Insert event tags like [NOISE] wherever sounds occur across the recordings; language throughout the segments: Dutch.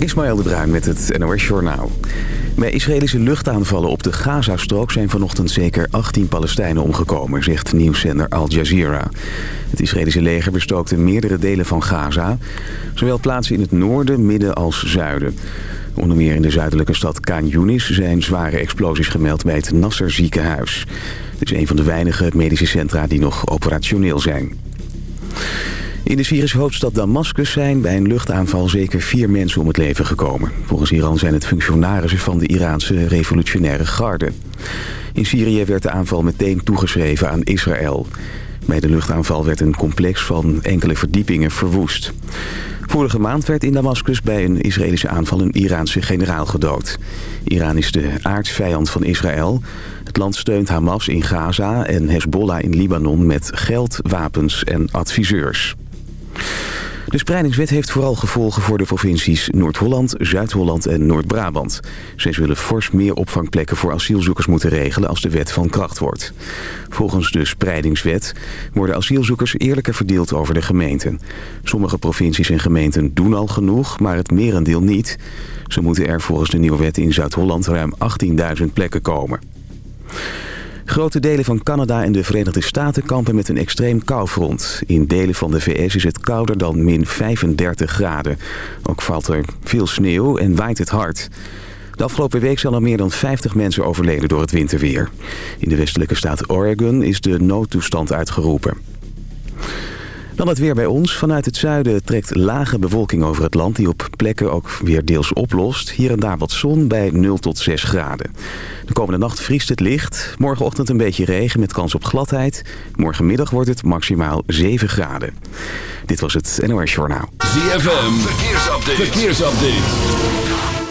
Ismaël de Bruin met het NOS Journaal. Bij Israëlische luchtaanvallen op de Gazastrook zijn vanochtend zeker 18 Palestijnen omgekomen, zegt nieuwszender Al Jazeera. Het Israëlische leger bestookte meerdere delen van Gaza, zowel plaatsen in het noorden, midden als zuiden. Onder meer in de zuidelijke stad Khan Yunis zijn zware explosies gemeld bij het Nasser ziekenhuis. Het is een van de weinige medische centra die nog operationeel zijn. In de Syrische hoofdstad Damascus zijn bij een luchtaanval zeker vier mensen om het leven gekomen. Volgens Iran zijn het functionarissen van de Iraanse revolutionaire garde. In Syrië werd de aanval meteen toegeschreven aan Israël. Bij de luchtaanval werd een complex van enkele verdiepingen verwoest. Vorige maand werd in Damascus bij een Israëlische aanval een Iraanse generaal gedood. Iran is de aardsvijand van Israël. Het land steunt Hamas in Gaza en Hezbollah in Libanon met geld, wapens en adviseurs. De spreidingswet heeft vooral gevolgen voor de provincies Noord-Holland, Zuid-Holland en Noord-Brabant. Zij zullen fors meer opvangplekken voor asielzoekers moeten regelen als de wet van kracht wordt. Volgens de spreidingswet worden asielzoekers eerlijker verdeeld over de gemeenten. Sommige provincies en gemeenten doen al genoeg, maar het merendeel niet. Zo moeten er volgens de nieuwe wet in Zuid-Holland ruim 18.000 plekken komen. Grote delen van Canada en de Verenigde Staten kampen met een extreem koufront. In delen van de VS is het kouder dan min 35 graden. Ook valt er veel sneeuw en waait het hard. De afgelopen week zijn al meer dan 50 mensen overleden door het winterweer. In de westelijke staat Oregon is de noodtoestand uitgeroepen. Dan het weer bij ons. Vanuit het zuiden trekt lage bewolking over het land... die op plekken ook weer deels oplost. Hier en daar wat zon bij 0 tot 6 graden. De komende nacht vriest het licht. Morgenochtend een beetje regen met kans op gladheid. Morgenmiddag wordt het maximaal 7 graden. Dit was het NOS Journaal. ZFM, verkeersupdate. verkeersupdate.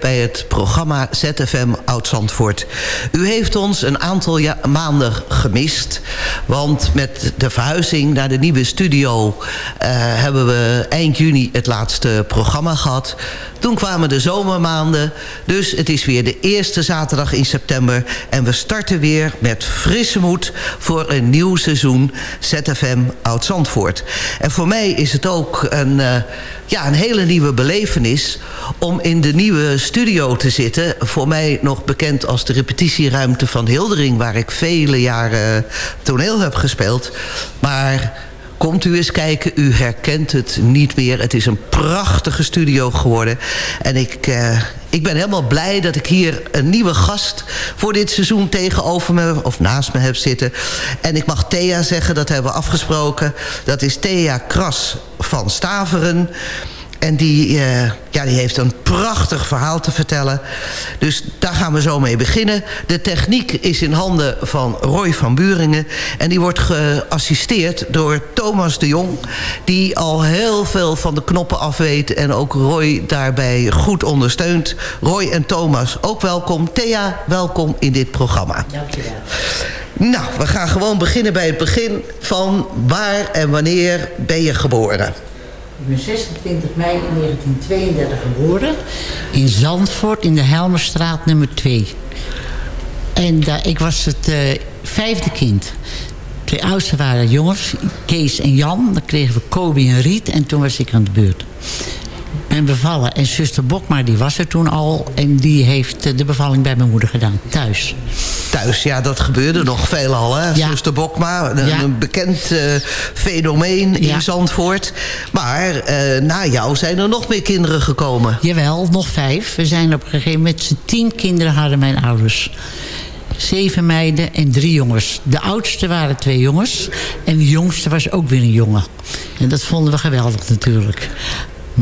bij het programma ZFM Oud-Zandvoort. U heeft ons een aantal maanden gemist. Want met de verhuizing naar de nieuwe studio... eh, hebben we eind juni het laatste programma gehad. Toen kwamen de zomermaanden. Dus het is weer de eerste zaterdag in september. En we starten weer met frisse moed voor een nieuw seizoen ZFM Oud-Zandvoort. En voor mij is het ook een, eh, ja, een hele nieuwe belevenis om in de nieuwe studio te zitten. Voor mij nog bekend als de repetitieruimte van Hildering... waar ik vele jaren toneel heb gespeeld. Maar komt u eens kijken. U herkent het niet meer. Het is een prachtige studio geworden. En ik, uh, ik ben helemaal blij dat ik hier een nieuwe gast... voor dit seizoen tegenover me of naast me heb zitten. En ik mag Thea zeggen, dat hebben we afgesproken. Dat is Thea Kras van Staveren... En die, uh, ja, die heeft een prachtig verhaal te vertellen. Dus daar gaan we zo mee beginnen. De techniek is in handen van Roy van Buringen. En die wordt geassisteerd door Thomas de Jong. Die al heel veel van de knoppen af weet. En ook Roy daarbij goed ondersteunt. Roy en Thomas, ook welkom. Thea, welkom in dit programma. Dankjewel. Nou, we gaan gewoon beginnen bij het begin van waar en wanneer ben je geboren? Ik ben 26 mei 1932 geboren. In Zandvoort, in de Helmerstraat nummer 2. En uh, ik was het uh, vijfde kind. Twee oudsten waren jongens, Kees en Jan. Dan kregen we Kobe en Riet en toen was ik aan de beurt ben bevallen. En zuster Bokma, die was er toen al. En die heeft eh, de bevalling bij mijn moeder gedaan, thuis. Thuis, ja, dat gebeurde nog veelal, hè? Ja. Zuster Bokma, een, een bekend uh, fenomeen in Zandvoort. Maar uh, na jou zijn er nog meer kinderen gekomen. Jawel, nog vijf. We zijn op een gegeven moment... z'n tien kinderen hadden mijn ouders zeven meiden en drie jongens. De oudste waren twee jongens. En de jongste was ook weer een jongen. En dat vonden we geweldig natuurlijk.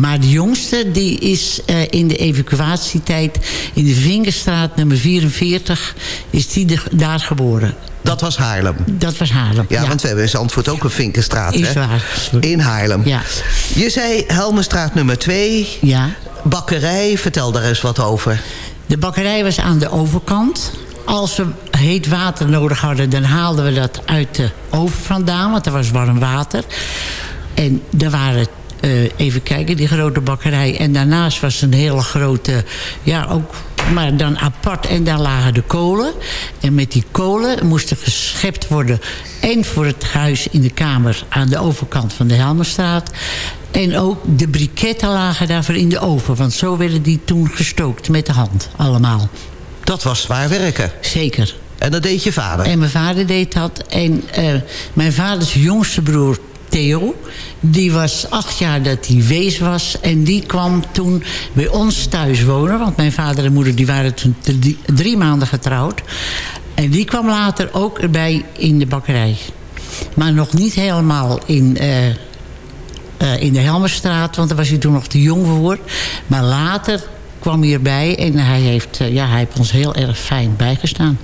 Maar de jongste die is uh, in de evacuatietijd in de Vingerstraat nummer 44... is die de, daar geboren. Dat was Haarlem? Dat was Haarlem, ja. want we hebben in Zandvoort ook een Vinkenstraat. Is hè? waar. In Haarlem. Ja. Je zei Helmenstraat nummer 2. Ja. Bakkerij, vertel daar eens wat over. De bakkerij was aan de overkant. Als we heet water nodig hadden, dan haalden we dat uit de oven vandaan. Want er was warm water. En er waren uh, even kijken, die grote bakkerij. En daarnaast was een hele grote, ja ook, maar dan apart. En daar lagen de kolen. En met die kolen moesten geschept worden. En voor het huis in de kamer aan de overkant van de Helmerstraat. En ook de briketten lagen daarvoor in de oven. Want zo werden die toen gestookt met de hand, allemaal. Dat was zwaar werken. Zeker. En dat deed je vader? En mijn vader deed dat. En uh, mijn vaders jongste broer Theo. Die was acht jaar dat hij wees was. En die kwam toen bij ons thuis wonen. Want mijn vader en moeder die waren toen drie, drie maanden getrouwd. En die kwam later ook erbij in de bakkerij. Maar nog niet helemaal in, uh, uh, in de Helmerstraat. Want daar was hij toen nog te jong voor. Maar later kwam hij erbij. En hij heeft, uh, ja, hij heeft ons heel erg fijn bijgestaan.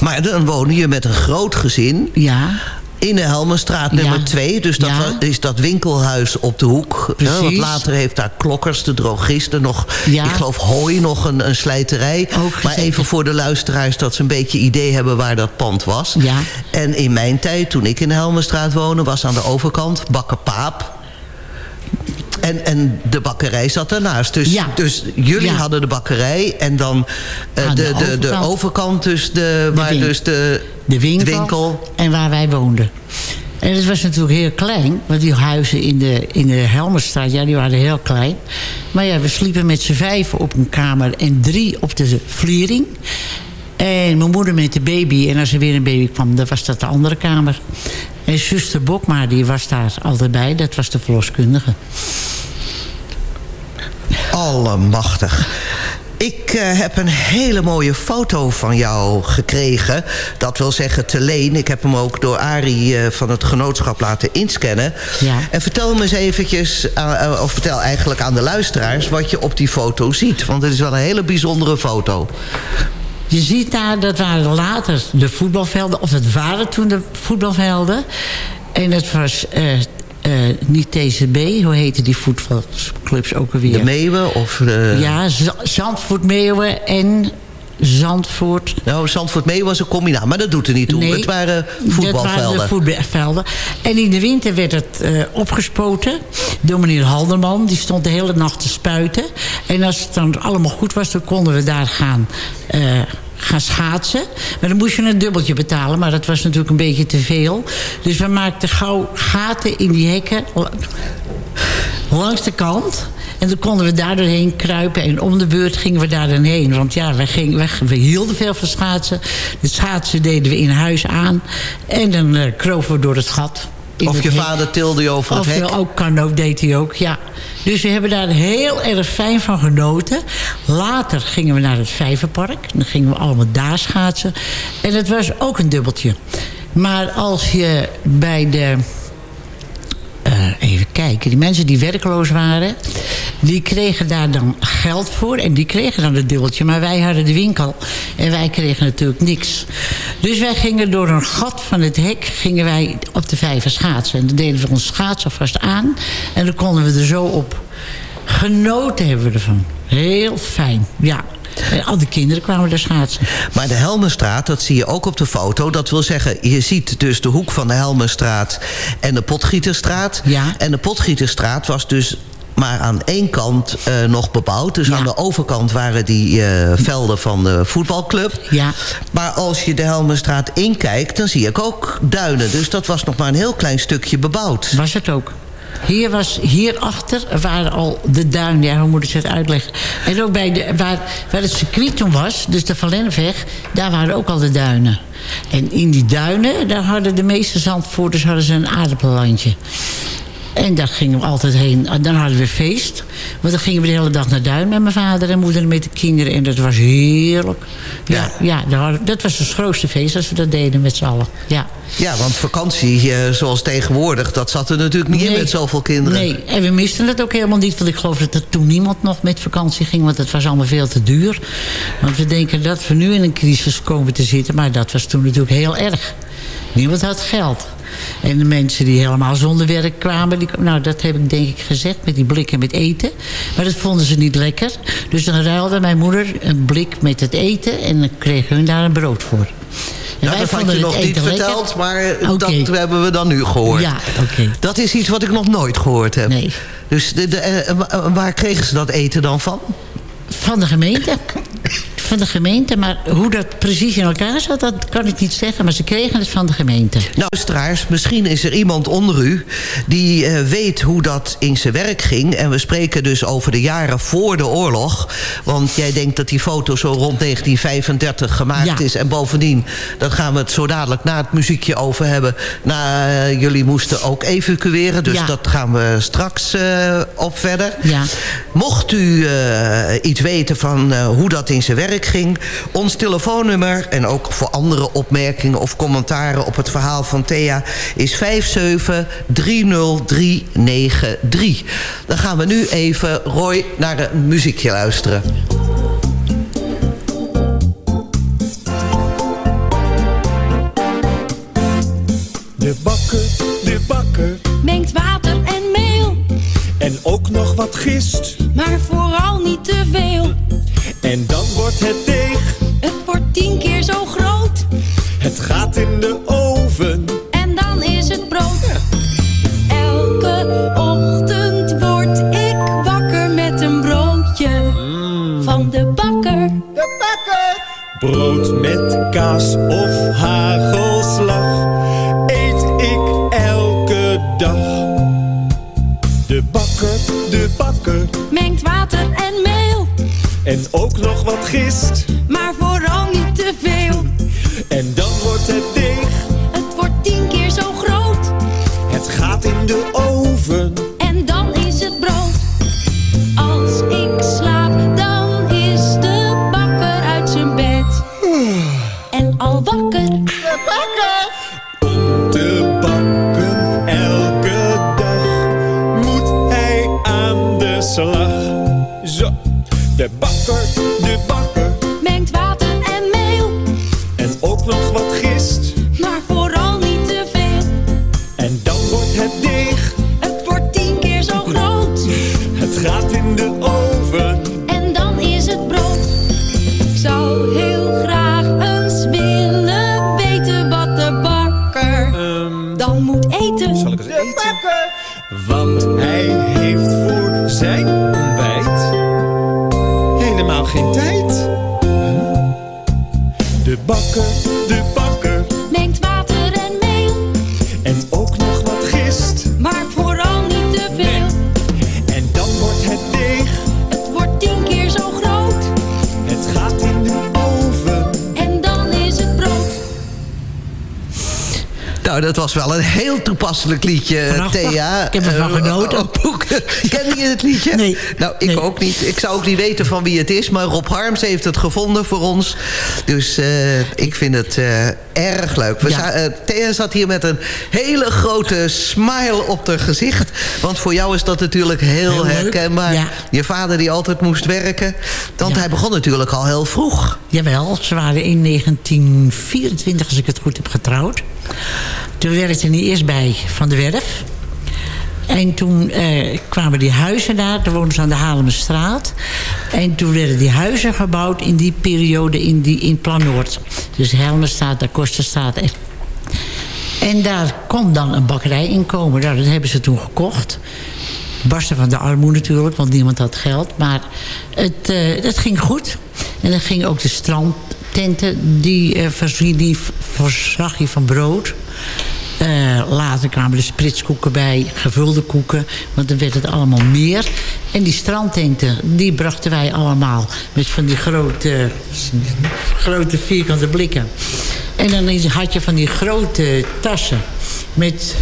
Maar dan woonde je met een groot gezin. Ja in de Helmenstraat nummer 2. Dus dat ja. is dat winkelhuis op de hoek. Ja, want later heeft daar Klokkers, de drogisten, nog... Ja. ik geloof Hooi, nog een, een slijterij. Ook maar even voor de luisteraars dat ze een beetje idee hebben waar dat pand was. Ja. En in mijn tijd, toen ik in de Helmenstraat woonde... was aan de overkant Bakker Paap. En, en de bakkerij zat daarnaast. Dus, ja. dus jullie ja. hadden de bakkerij. En dan uh, de, de, overkant. de, overkant, dus de, de waar dus de, de winkel, de winkel... En waar wij woonden. En het was natuurlijk heel klein. Want die huizen in de, in de Helmerstraat, ja, die waren heel klein. Maar ja, we sliepen met z'n vijven op een kamer en drie op de vliering. En mijn moeder met de baby. En als er weer een baby kwam, dan was dat de andere kamer. En zuster Bokma, die was daar altijd bij. Dat was de verloskundige. Allemachtig. Ik uh, heb een hele mooie foto van jou gekregen. Dat wil zeggen te leen. Ik heb hem ook door Arie uh, van het genootschap laten inscannen. Ja. En vertel me eens eventjes, uh, of vertel eigenlijk aan de luisteraars... wat je op die foto ziet. Want het is wel een hele bijzondere foto. Je ziet daar, dat waren later de voetbalvelden... of het waren toen de voetbalvelden. En het was uh, uh, niet TCB, hoe heette die voetbalclubs ook alweer? De Meeuwen? Of de... Ja, Zandvoort Meeuwen en Zandvoort. Nou, Zandvoort Meeuwen was een combinatie, maar dat doet er niet toe. Nee, het waren voetbalvelden. Het waren de voetbalvelden. En in de winter werd het uh, opgespoten door meneer Halderman. Die stond de hele nacht te spuiten. En als het dan allemaal goed was, dan konden we daar gaan... Uh, gaan schaatsen. Maar dan moest je een dubbeltje betalen. Maar dat was natuurlijk een beetje te veel. Dus we maakten gauw gaten in die hekken. Langs de kant. En dan konden we daar doorheen kruipen. En om de beurt gingen we daar dan heen. Want ja, we, gingen, we, we hielden veel van schaatsen. De schaatsen deden we in huis aan. En dan uh, we door het gat. Of het je vader tilde je over het Of hek. ook kano deed hij ook, ja. Dus we hebben daar heel erg fijn van genoten. Later gingen we naar het Vijverpark. Dan gingen we allemaal daar schaatsen. En het was ook een dubbeltje. Maar als je bij de... eh, even kijken, die mensen die werkloos waren... die kregen daar dan geld voor en die kregen dan het dubbeltje. Maar wij hadden de winkel en wij kregen natuurlijk niks. Dus wij gingen door een gat van het hek... gingen wij op de vijver schaatsen. En dan deden we ons schaats alvast aan. En dan konden we er zo op. Genoten hebben we ervan. Heel fijn, ja. En al die kinderen kwamen daar schaatsen. Maar de Helmenstraat, dat zie je ook op de foto. Dat wil zeggen, je ziet dus de hoek van de Helmenstraat en de Potgieterstraat. Ja. En de Potgieterstraat was dus maar aan één kant eh, nog bebouwd. Dus Ja. aan de overkant waren die eh, velden van de voetbalclub. Ja. Maar als je de Helmenstraat inkijkt, dan zie ik ook duinen. Dus dat was nog maar een heel klein stukje bebouwd. Was het ook. Hier was, hierachter waren al de duinen, ja, hoe moet ik het uitleggen? En ook bij de, waar, waar het circuit toen was, dus de Valenneweg, daar waren ook al de duinen. En in die duinen, daar hadden de meeste zandvoerders hadden ze een aardappellandje. En daar gingen we altijd heen. En Dan hadden we feest. Want dan gingen we de hele dag naar Duin met mijn vader en moeder en met de kinderen. En dat was heerlijk. Ja, ja. dat was het grootste feest als we dat deden met z'n allen. Ja. Ja, want vakantie, eh, zoals tegenwoordig, dat zat er natuurlijk niet in met zoveel kinderen. Nee, en we misten het ook helemaal niet. Want ik geloof dat er toen niemand nog met vakantie ging. Want het was allemaal veel te duur. Want we denken dat we nu in een crisis komen te zitten. Maar dat was toen natuurlijk heel erg. Niemand had geld. En de mensen die helemaal zonder werk kwamen... Die, nou, dat heb ik denk ik gezegd met die blikken met eten. Maar dat vonden ze niet lekker. Dus dan ruilde mijn moeder een blik met het eten... en dan kregen hun daar een brood voor. En Ja, dat had je nog niet lekker. verteld, maar dat hebben we dan nu gehoord. Ja, oké. Dat is iets wat ik nog nooit gehoord heb. Nee. Dus de, de, eh, wa- waar kregen ze dat eten dan van? Van de gemeente. [LAUGHS] Van de gemeente, maar hoe dat precies in elkaar zat, dat kan ik niet zeggen. Maar ze kregen het van de gemeente. Nou, luisteraars, misschien is er iemand onder u... die eh, weet hoe dat in zijn werk ging. En we spreken dus over de jaren voor de oorlog. Want jij denkt dat die foto zo rond 1935 gemaakt Ja. is. En bovendien, daar gaan we het zo dadelijk na het muziekje over hebben. Na, eh, jullie moesten ook evacueren, dus Ja. dat gaan we straks eh, op verder. Ja. Mocht u iets weten van hoe dat in zijn werk ging... ons telefoonnummer en ook voor andere opmerkingen of commentaren... op het verhaal van Thea is 5730393. Dan gaan we nu even, Roy, naar een muziekje luisteren. De bakker, de bakker mengt water en meel, en ook nog wat gist. maar vooral niet te veel. Wordt het deeg, Het wordt tien keer zo groot het gaat in de oven. en dan is het brood. Elke ochtend word ik wakker met een broodje van de bakker. De bakker! Brood met kaas of hagelslag ook nog wat gist. Toepasselijk liedje. Thea. [LAUGHS] Ik heb ervan Eh, genoten. boeken. [LAUGHS] Ken je het liedje? Nee. Nou, ik Nee. ook niet. Ik zou ook niet weten van wie het is. Maar Rob Harms heeft het gevonden voor ons. Dus eh, ik vind het eh, erg leuk. We Ja. Thea zat hier met een hele grote smile op haar gezicht. Want voor jou is dat natuurlijk heel, herkenbaar. Ja. Je vader die altijd moest werken. Want Ja. hij begon natuurlijk al heel vroeg. Jawel, ze waren in 1924, als ik het goed heb, getrouwd. Toen werkte hij eerst bij Van de Werf. En toen eh, kwamen die huizen daar. Toen woonden ze aan de Haarlemmerstraat. En toen werden die huizen gebouwd in die periode in, die, in Plan Noord. Dus Helmerstraat, de Kosterstraat. En, en daar kon dan een bakkerij in komen. Nou, dat hebben ze toen gekocht. Barsten van de armoede natuurlijk, want niemand had geld. Maar het, eh, het ging goed. En dan gingen ook de strandtenten, die, eh, die voorzag je van brood. Eh, later kwamen de spritskoeken bij, gevulde koeken. Want dan werd het allemaal meer. En die strandtenten, die brachten wij allemaal. Met van die grote, grote vierkante blikken. En dan had je van die grote tassen. Met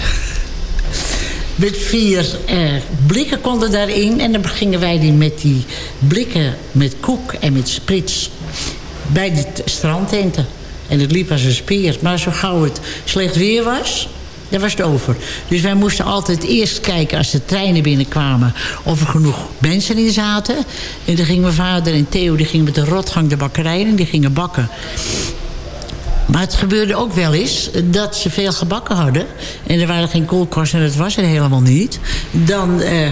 met vier eh, blikken konden daarin. En dan gingen wij die met die blikken met koek en met sprits bij die t- strandtenten. En het liep als een speer. Maar zo gauw het slecht weer was, dan was het over. Dus wij moesten altijd eerst kijken als de treinen binnenkwamen... of er genoeg mensen in zaten. En dan gingen mijn vader en Theo die gingen met de rotgang de bakkerij en die gingen bakken. Maar het gebeurde ook wel eens dat ze veel gebakken hadden. En er waren geen koelkasten en dat was er helemaal niet. Dan eh,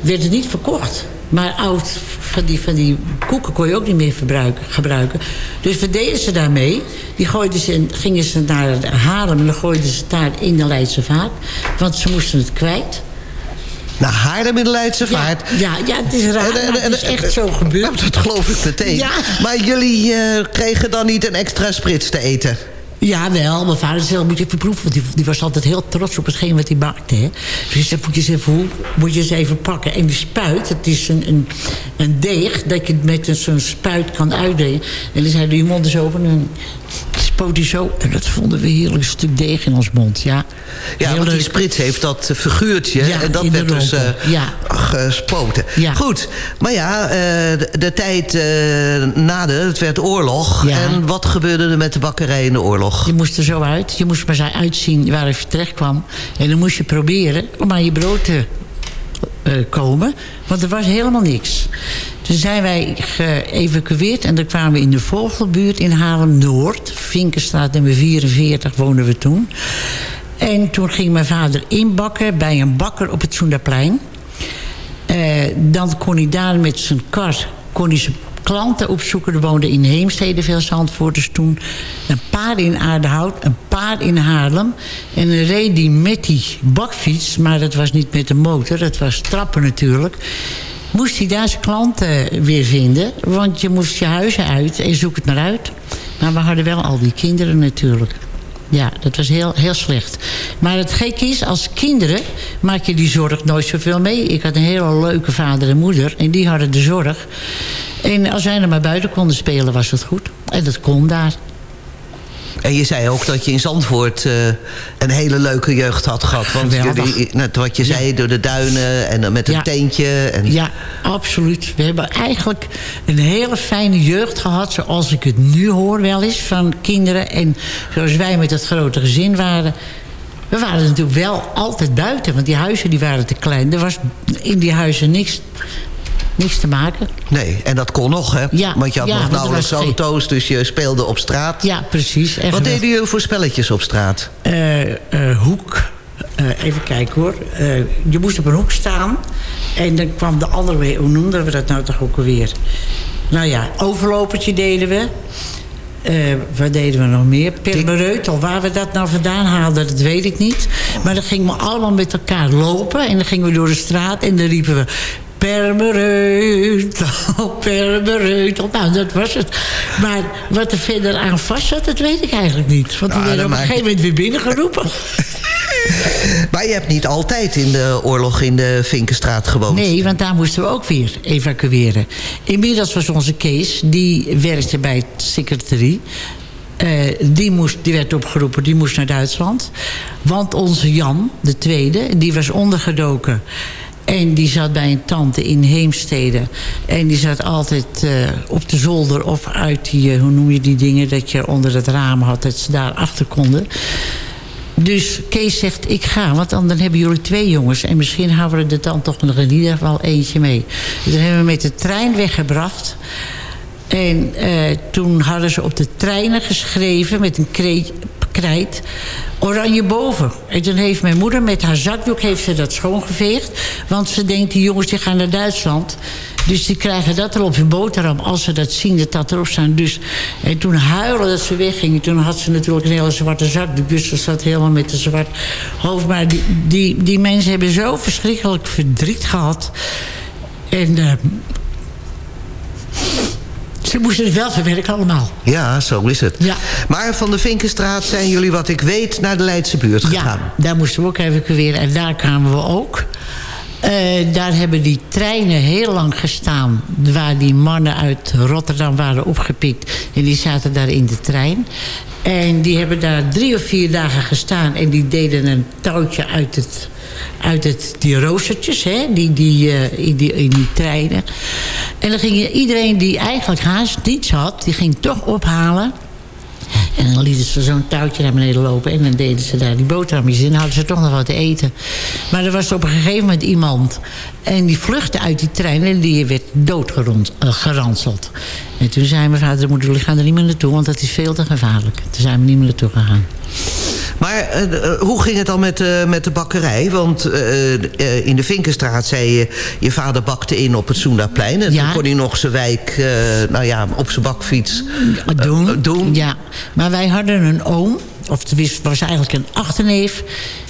werd het niet verkocht. Maar oud van die, van die koeken kon je ook niet meer verbruiken, gebruiken. Dus wat deden ze daarmee? Die gooiden ze, gingen ze naar Haarlem en dan gooiden ze daar in de Leidse Vaart. Want ze moesten het kwijt. Naar Haarlem in de Leidse Vaart. ja, ja, het is raar, maar het is echt zo gebeurd. Nou, [LAUGHS] dat geloof ik meteen. Ja. Maar jullie eh, kregen dan niet een extra sprits te eten? Ja, wel. Mijn vader zei, moet je even proeven. Want die, die was altijd heel trots op hetgeen wat hij bakte. Hè. Dus dat moet je even, moet je eens even pakken. En die spuit, het is een, een, een deeg... dat je met zo'n spuit kan uitdelen. En dan zei je mond eens open. En zo. En dat vonden we heerlijk. Een stuk deeg in ons mond. Ja, Ja, Heel want die sprits heeft dat figuurtje. Ja, en dat werd dus eh, Ja. gespoten. Ja. Goed, maar ja, eh, de, de tijd eh na de, het werd oorlog. En wat gebeurde er met de bakkerij in de oorlog? Je moest er zo uit. Je moest maar zo uitzien waar je terecht kwam. En dan moest je proberen om aan je brood te eh, komen. Want er was helemaal niks. Toen zijn wij geëvacueerd. En dan kwamen we in de Vogelbuurt in Haarlem-Noord. Vinkenstraat nummer 44 woonden we toen. En toen ging mijn vader inbakken bij een bakker op het Soenderplein. Eh, dan kon hij daar met zijn kar kon hij zijn klanten opzoeken. Er woonden in Heemstede veel Zandvoorters toen. Een paar in Aardehout, een paar in Haarlem. En dan reed hij met die bakfiets, maar dat was niet met de motor. Dat was trappen natuurlijk. Moest hij daar zijn klanten weer vinden. Want je moest je huizen uit en zoek het maar uit. Maar we hadden wel al die kinderen natuurlijk. Ja, dat was heel, heel slecht. Maar het gek is, als kinderen maak je die zorg nooit zoveel mee. Ik had een hele leuke vader en moeder en die hadden de zorg. En als wij er maar buiten konden spelen, was het goed. En dat kon daar. En je zei ook dat je in Zandvoort eh, een hele leuke jeugd had gehad. Want jullie, net wat je zei, door de duinen en met een Ja. tentje. En, Ja, absoluut. We hebben eigenlijk een hele fijne jeugd gehad... zoals ik het nu hoor wel eens van kinderen. En zoals wij met het grote gezin waren... We waren natuurlijk wel altijd buiten, want die huizen die waren te klein. Er was in die huizen niks, niks te maken. Nee, en dat kon nog, hè? Ja, Want je had ja, nog nauwelijks geen- auto's, dus je speelde op straat. Ja, precies. Wat geweldig. deden jullie voor spelletjes op straat? Eh, eh, hoek. Eh, even kijken hoor. Eh, je moest op een hoek staan. En dan kwam de andere weer. Hoe noemden we dat nou toch ook alweer? Nou ja, overlopertje deden we. Eh, wat deden we nog meer? Permereutel. Waar we dat nou vandaan haalden, dat weet ik niet. Maar dan gingen we allemaal met elkaar lopen. En dan gingen we door de straat. En dan riepen we... Permereutel, [LAUGHS] permereutel. Nou, dat was het. Maar wat er verder aan vast zat, dat weet ik eigenlijk niet. Want we Ah, werden dat op een gegeven moment weer binnengeroepen. [LAUGHS] Maar je hebt niet altijd in de oorlog in de Vinkenstraat gewoond. Nee, want daar moesten we ook weer evacueren. Inmiddels was onze Kees, die werkte bij het secretarie. Eh, die, moest, die werd opgeroepen, die moest naar Duitsland. Want onze Jan, de tweede, die was ondergedoken. En die zat bij een tante in Heemstede. En die zat altijd uh, op de zolder of uit die, uh, hoe noem je die dingen... dat je onder het raam had, dat ze daar achter konden. Dus Kees zegt, ik ga, want dan, dan hebben jullie twee jongens... en misschien houden we er dan toch nog in ieder geval eentje mee. Dus dan hebben we met de trein weggebracht... En uh, toen hadden ze op de treinen geschreven met een krijt... oranje boven. En toen heeft mijn moeder met haar zakdoek heeft ze dat schoongeveegd. Want ze denkt, die jongens die gaan naar Duitsland... Dus die krijgen dat er op hun boterham als ze dat zien, dat dat erop staan. Dus, en toen huilen dat ze weggingen. Toen had ze natuurlijk een hele zwarte zakdoek. Dus ze zat helemaal met een zwart hoofd. Maar die, die, die mensen hebben zo verschrikkelijk verdriet gehad. En uh, ze moesten het wel verwerken allemaal. Ja, zo is het. Ja. Maar van de Vinkenstraat zijn jullie, wat ik weet, naar de Leidse buurt gegaan. Ja, daar moesten we ook evacueren. En daar kwamen we ook. Uh, daar hebben die treinen heel lang gestaan... waar die mannen uit Rotterdam waren opgepikt. En die zaten daar in de trein. En die hebben daar drie of vier dagen gestaan... en die deden een touwtje uit het uit het, die roostertjes, hè, die, die, uh, in, die, in die treinen. En dan ging iedereen die eigenlijk haast niets had, die ging toch ophalen. En dan lieten ze zo'n touwtje naar beneden lopen. En dan deden ze daar die boterhammetjes in. En hadden ze toch nog wat te eten. Maar er was op een gegeven moment iemand. En die vluchtte uit die trein. En die werd doodgeranseld. Uh, en toen zei mijn vader, jullie gaan er niet meer naartoe. Want dat is veel te gevaarlijk. Toen zijn we niet meer naartoe gegaan. Maar uh, hoe ging het dan met, uh, met de bakkerij? Want uh, in de Vinkenstraat zei je... je vader bakte in op het Soendaplein. En ja. toen kon hij nog zijn wijk nou ja, op zijn bakfiets doen. doen. Ja, maar wij hadden een oom. Of het was eigenlijk een achterneef.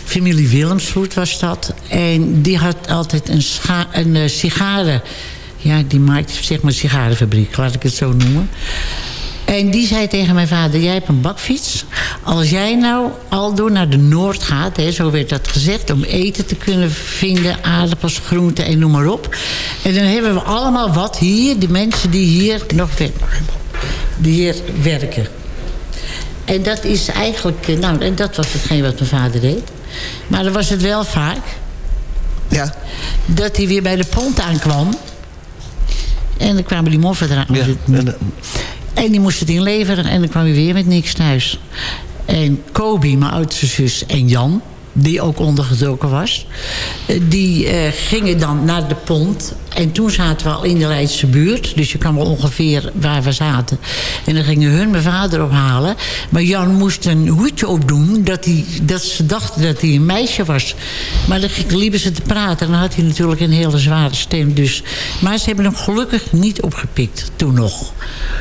Familie Willemsvoet was dat. En die had altijd een, een sigaren... Ja, die maakte zeg maar sigarenfabriek, laat ik het zo noemen. En die zei tegen mijn vader, jij hebt een bakfiets. Als jij nou al door naar de Noord gaat, hè, zo werd dat gezegd... om eten te kunnen vinden, aardappels, groenten en noem maar op. En dan hebben we allemaal wat hier, de mensen die hier nog die hier werken. En dat is eigenlijk, nou, en dat was hetgeen wat mijn vader deed. Maar dan was het wel vaak... Ja. dat hij weer bij de pont aankwam... En dan kwamen die moffen eraan. Ja, en, en die moest het inleveren en dan kwam hij weer met niks thuis. En Kobi, mijn oudste zus, en Jan, die ook ondergedoken was... die uh, gingen dan naar de pont. En toen zaten we al in de Leidse buurt. Dus je kan wel ongeveer waar we zaten. En dan gingen hun mijn vader ophalen. Maar Jan moest een hoedje opdoen... dat, hij, dat ze dachten dat hij een meisje was. Maar dan liepen ze te praten. En dan had hij natuurlijk een hele zware stem. Dus. Maar ze hebben hem gelukkig niet opgepikt. Toen nog.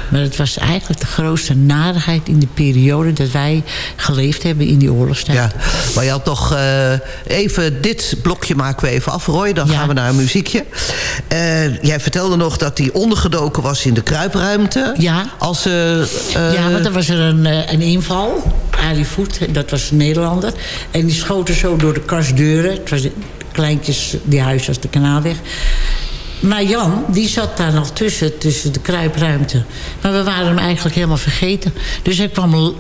Maar het was eigenlijk de grootste narigheid in de periode... dat wij geleefd hebben in die oorlogstijd. Ja, maar je had toch uh, even... dit blokje maken we even af, Roy. Dan ja. gaan we naar een muziekje. Uh, jij vertelde nog dat hij ondergedoken was in de kruipruimte. Ja. Als, uh, ja, want er was er een, een inval. Ali Voet, dat was een Nederlander. En die schoten zo door de kastdeuren. Het was kleintjes, die huis als de kanaalweg. Maar Jan, die zat daar nog tussen, tussen de kruipruimte. Maar we waren hem eigenlijk helemaal vergeten. Dus hij kwam [LAUGHS]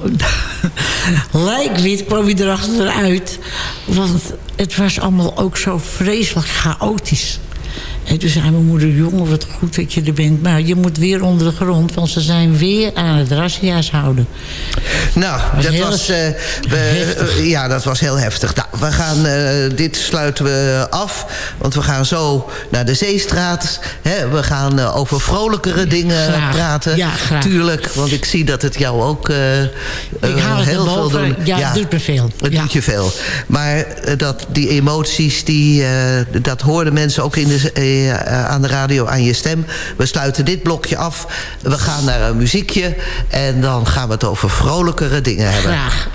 lijkwit kwam hij erachteruit. Want het was allemaal ook zo vreselijk chaotisch. En toen zei mijn moeder, jongen, wat goed dat je er bent. Maar je moet weer onder de grond, want ze zijn weer aan het razzia's houden. Nou, dat, dat was, uh, we, uh, ja, dat was heel heftig. Nou, we gaan, uh, dit sluiten we af. Want we gaan zo naar de Zeestraat. Hè, we gaan over vrolijkere dingen graag. praten. Ja, graag. Tuurlijk, want ik zie dat het jou ook ik haal heel veel doet. Ja, het doet me veel. Het ja. doet je veel. Maar dat, die emoties, die, dat hoorden mensen ook in de aan de radio aan je stem. We sluiten dit blokje af. We gaan naar een muziekje. En dan gaan we het over vrolijkere dingen hebben. Graag.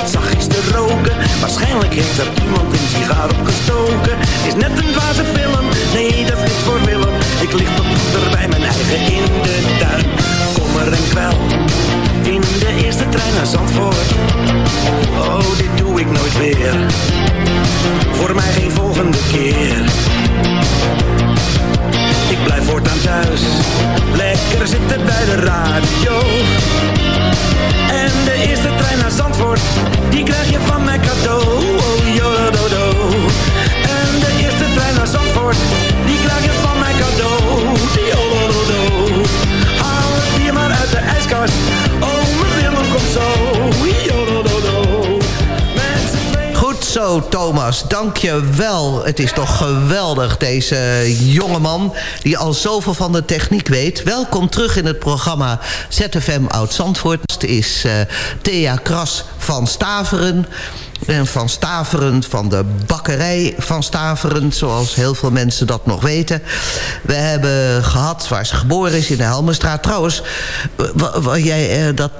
Het zachtjes te roken. Waarschijnlijk heeft er iemand een sigaar opgestoken. Het is net een dwaze film, nee dat is voor Willem. Ik lig tot er bij mijn eigen in de tuin. Kommer en kwel, in de eerste trein naar Zandvoort. Oh, dit doe ik nooit weer. Voor mij geen volgende keer. Voortaan thuis, lekker zitten bij de radio. En de eerste trein naar Zandvoort, die krijg je van mij cadeau. Zo, Thomas. Dank je wel. Het is toch geweldig, deze jongeman... die al zoveel van de techniek weet. Welkom terug in het programma ZFM Oud-Zandvoort. Het is eh, Thea Kras van Staveren... En van Staveren, van de bakkerij van Staveren... zoals heel veel mensen dat nog weten. We hebben gehad waar ze geboren is in de Helmenstraat. Trouwens, jij, eh, dat,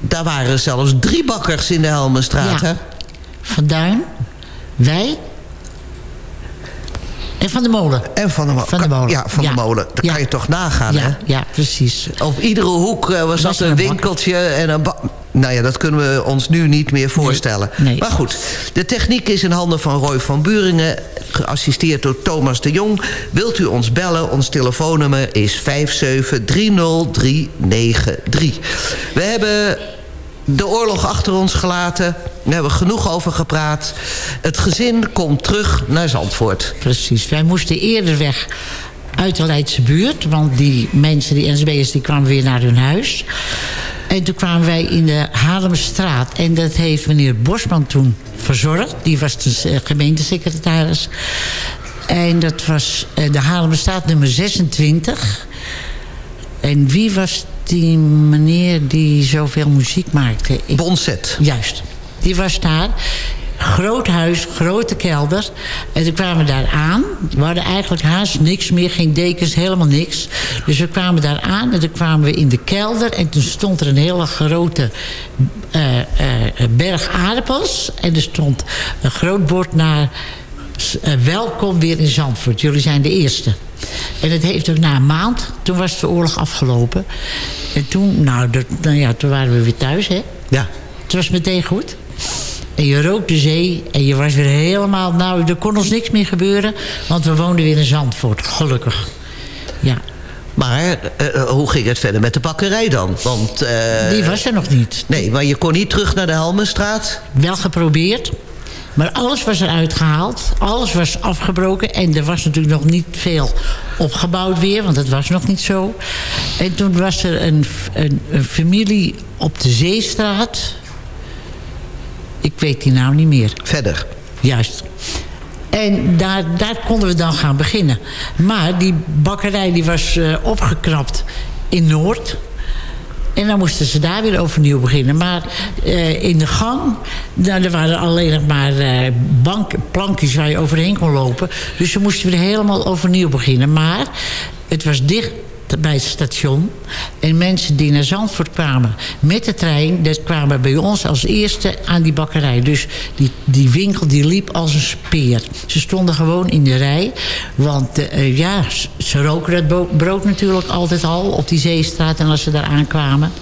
daar waren zelfs drie bakkers in de Helmenstraat, Ja. hè? Van Duin, wij en Van de Molen. En van de, mo- Van de molen. Ja, van Ja. de molen. Dat Ja. kan je toch nagaan, hè? Ja, ja, precies. Op iedere hoek eh, was dat een een winkeltje en een Nou ja, dat kunnen we ons nu niet meer voorstellen. nee. Maar goed, de techniek is in handen van Roy van Buringen... geassisteerd door Thomas de Jong. Wilt u ons bellen? Ons telefoonnummer is 5730393. We hebben de oorlog achter ons gelaten. We hebben genoeg over gepraat. Het gezin komt terug naar Zandvoort. Precies. Wij moesten eerder weg uit de Leidse buurt. Want die mensen, die NSB'ers, die kwamen weer naar hun huis. En toen kwamen wij in de Haarlemstraat. En dat heeft meneer Bosman toen verzorgd. Die was de eh, gemeentesecretaris. En dat was eh, de Haarlemstraat nummer 26. En wie was die meneer die zoveel muziek maakte? Ik- Bonset. Juist. Die was daar. Groot huis, grote kelder. En toen kwamen we daar aan. We hadden eigenlijk haast niks meer. Geen dekens, helemaal niks. Dus we kwamen daar aan en toen kwamen we in de kelder. En toen stond er een hele grote eh, berg aardappels. En er stond een groot bord naar... eh, welkom weer in Zandvoort. Jullie zijn de eerste. En het heeft ook na een maand, toen was de oorlog afgelopen. En toen, nou, dat, nou ja, toen waren we weer thuis, hè. Ja. Het was meteen goed. En je rook de zee en je was weer helemaal... Nou, er kon ons niks meer gebeuren, want we woonden weer in Zandvoort. Gelukkig. Ja, Maar eh, eh, hoe ging het verder met de bakkerij dan? Want, eh, die was er nog niet. Nee, maar je kon niet terug naar de Helmenstraat? Wel geprobeerd. Maar alles was eruit gehaald. Alles was afgebroken. En er was natuurlijk nog niet veel opgebouwd weer. Want het was nog niet zo. En toen was er een, een, een familie op de Zeestraat. Ik weet die naam niet meer. Verder. Juist. En daar, daar konden we dan gaan beginnen. Maar die bakkerij die was eh, opgeknapt in Noord. En dan moesten ze daar weer overnieuw beginnen. Maar eh, in de gang, nou, er waren alleen nog maar eh, bank, plankjes waar je overheen kon lopen. Dus ze moesten weer helemaal overnieuw beginnen. Maar het was dicht bij het station. En mensen die naar Zandvoort kwamen met de trein... dat kwamen bij ons als eerste aan die bakkerij. Dus die, die winkel die liep als een speer. Ze stonden gewoon in de rij. Want uh, ja, ze roken dat brood natuurlijk altijd al op die Zeestraat... en als ze daar aankwamen.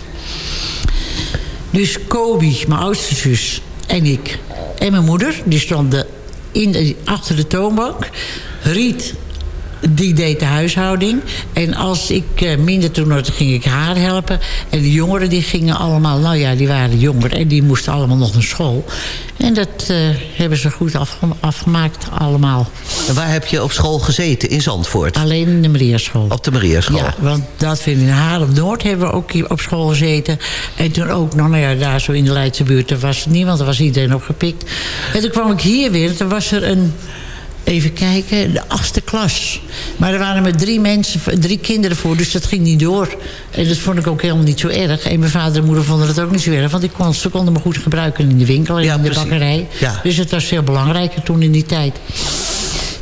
Dus Kobi, mijn oudste zus, en ik en mijn moeder... die stonden in de, achter de toonbank. Riet die deed de huishouding. En als ik uh, minder toen had, ging ik haar helpen. En de jongeren die gingen allemaal, nou ja, die waren jonger. En die moesten allemaal nog naar school. En dat uh, hebben ze goed afge afgemaakt allemaal. En waar heb je op school gezeten in Zandvoort? Alleen in de Mariaschool. Op de Mariaschool? Ja, want dat vind ik in Haarlem-Noord hebben we ook op school gezeten. En toen ook nog, nou ja, daar zo in de Leidse buurt. Er was niemand, er was iedereen opgepikt. En toen kwam ik hier weer. Toen was er een even kijken, de achtste klas. Maar er waren maar drie mensen, drie kinderen voor, dus dat ging niet door. En dat vond ik ook helemaal niet zo erg. En mijn vader en moeder vonden het ook niet zo erg, want ik kon, ze konden me goed gebruiken in de winkel en ja, in de precies. bakkerij. Ja. Dus het was veel belangrijker toen in die tijd.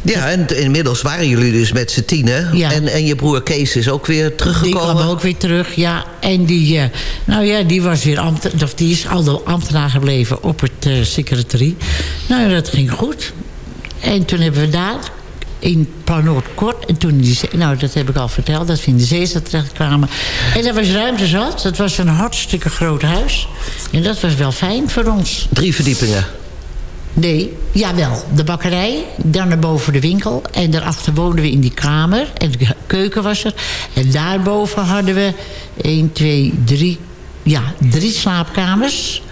Ja, en inmiddels waren jullie dus met z'n tienen. Ja. En, en je broer Kees is ook weer teruggekomen. Die kwam ook weer terug, ja. En die, uh, nou ja, die, was weer ambt, of die is al ambtenaar gebleven op het uh, secretarie. Nou, dat ging goed. En toen hebben we daar in Planoord kort. En toen, die, nou dat heb ik al verteld, dat we in de Zeestad terechtkwamen. En dat was ruimte zat. Dat was een hartstikke groot huis. En dat was wel fijn voor ons. Drie verdiepingen? Nee, jawel. De bakkerij, dan naar boven de winkel. En daarachter woonden we in die kamer. En de keuken was er. En daarboven hadden we 1, 2, 3... Ja, drie slaapkamers.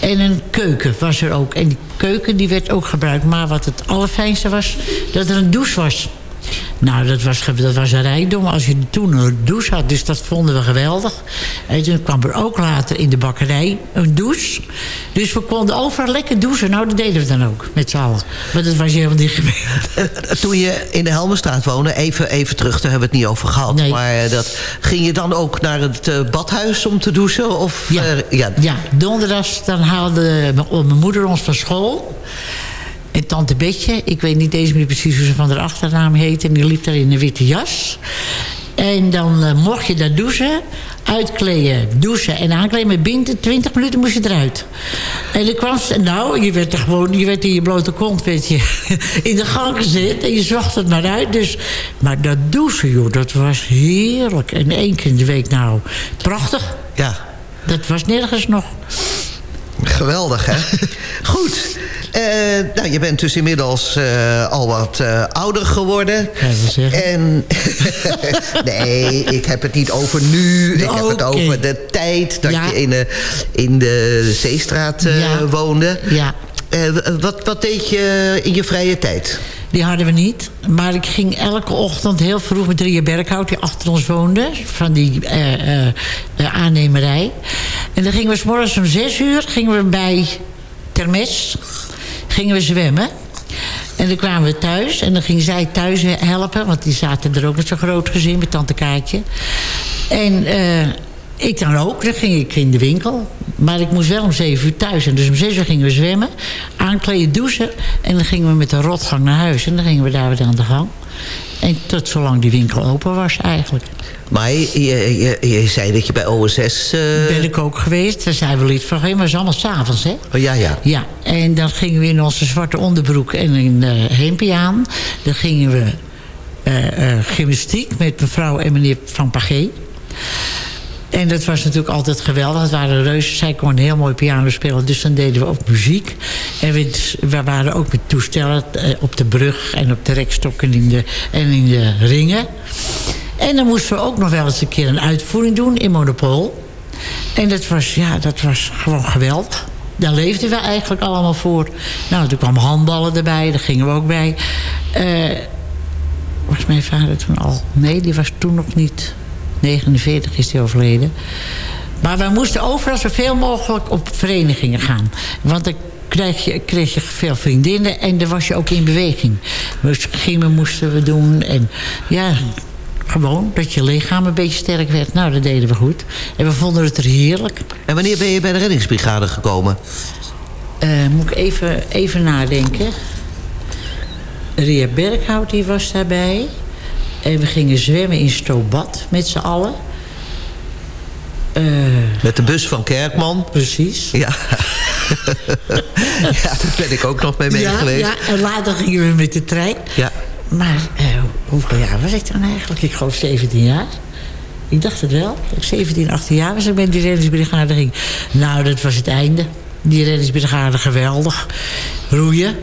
En een keuken was er ook. En die keuken die werd ook gebruikt. Maar wat het allerfijnste was, dat er een douche was. Nou, dat was, dat was een rijkdom als je toen een douche had. Dus dat vonden we geweldig. En toen kwam er ook later in de bakkerij een douche. Dus we konden overal lekker douchen. Nou, dat deden we dan ook, met z'n allen. Maar dat was helemaal niet gebeurd. Toen je in de Helmenstraat woonde, even, even terug, daar hebben we het niet over gehad. Nee. Maar eh, dat, ging je dan ook naar het uh, badhuis om te douchen? Of, ja, uh, ja. ja, donderdags dan haalde mijn moeder ons van school... En tante Betje, ik weet niet eens meer precies hoe ze van haar achternaam heet... en die liep daar in een witte jas. En dan uh, mocht je daar douchen, uitkleden, douchen en aankleden. Maar binnen 20 minuten moest je eruit. En dan kwam ze, nou, je werd er gewoon, je werd in je blote kont, weet je, [LAUGHS] in de gang gezet. En je zocht het maar uit. Dus, maar dat douchen, joh, dat was heerlijk. En één keer in de week, nou, prachtig. Ja. Dat was nergens nog. Geweldig, hè? [LAUGHS] Goed. Uh, nou, je bent dus inmiddels uh, al wat uh, ouder geworden. En [LAUGHS] nee, ik heb het niet over nu. Ik heb het over de tijd dat ja. je in de, in de Zeestraat ja. woonde. Ja. wat, wat deed je in je vrije tijd? Die hadden we niet. Maar ik ging elke ochtend heel vroeg met Ria Berghout... die achter ons woonde, van die uh, uh, aannemerij. En dan gingen we s morgens om zes uur gingen we bij Termes gingen we zwemmen. En dan kwamen we thuis en dan ging zij thuis helpen... want die zaten er ook met zo'n groot gezin met tante Kaatje. En ik dan ook, dan ging ik in de winkel. Maar ik moest wel om zeven uur thuis. En dus om zes uur gingen we zwemmen, aankleden, douchen... en dan gingen we met de rotgang naar huis. En dan gingen we daar weer aan de gang. En tot zolang die winkel open was eigenlijk. Maar je, je, je, zei dat je bij OSS... Uh... Ben ik ook geweest. Daar zijn we lid van geweest. Maar het is allemaal s'avonds, hè? Oh, ja, ja. Ja, en dan gingen we in onze zwarte onderbroek en een uh, hempje aan. Dan gingen we uh, gymnastiek met mevrouw en meneer Van Pagé. En dat was natuurlijk altijd geweldig. Het waren reuzen. Zij kon heel mooi piano spelen. Dus dan deden we ook muziek. En we, we waren ook met toestellen op de brug en op de rekstokken in de, en in de ringen. En dan moesten we ook nog wel eens een keer een uitvoering doen in Monopol. En dat was, ja, dat was gewoon geweldig. Daar leefden we eigenlijk allemaal voor. Nou, toen kwam handballen erbij, daar gingen we ook bij. Uh, was mijn vader toen al? Nee, die was toen nog niet. 49 is hij overleden. Maar wij moesten overal zoveel mogelijk op verenigingen gaan. Want dan kreeg je, kreeg je veel vriendinnen en dan was je ook in beweging. Dus gimmen moesten we doen en ja, Gewoon, dat je lichaam een beetje sterk werd. Nou, dat deden we goed. En we vonden het er heerlijk. En wanneer ben je bij de reddingsbrigade gekomen? Eh, moet ik even, even nadenken. Ria Berghout die was daarbij. En we gingen zwemmen in Stobat met z'n allen. Eh, Met de bus van Kerkman? Precies. Ja. [LAUGHS] ja, daar ben ik ook nog mee mee ja, geweest. Ja, en later gingen we met de trein. Ja. Maar eh, hoeveel jaar was ik dan eigenlijk? Ik geloof 17 jaar. Ik dacht het wel. Ik 17, 18 jaar was ik bij die reddingsbrigade ging. Nou, dat was het einde. Die reddingsbrigade, geweldig. Roeien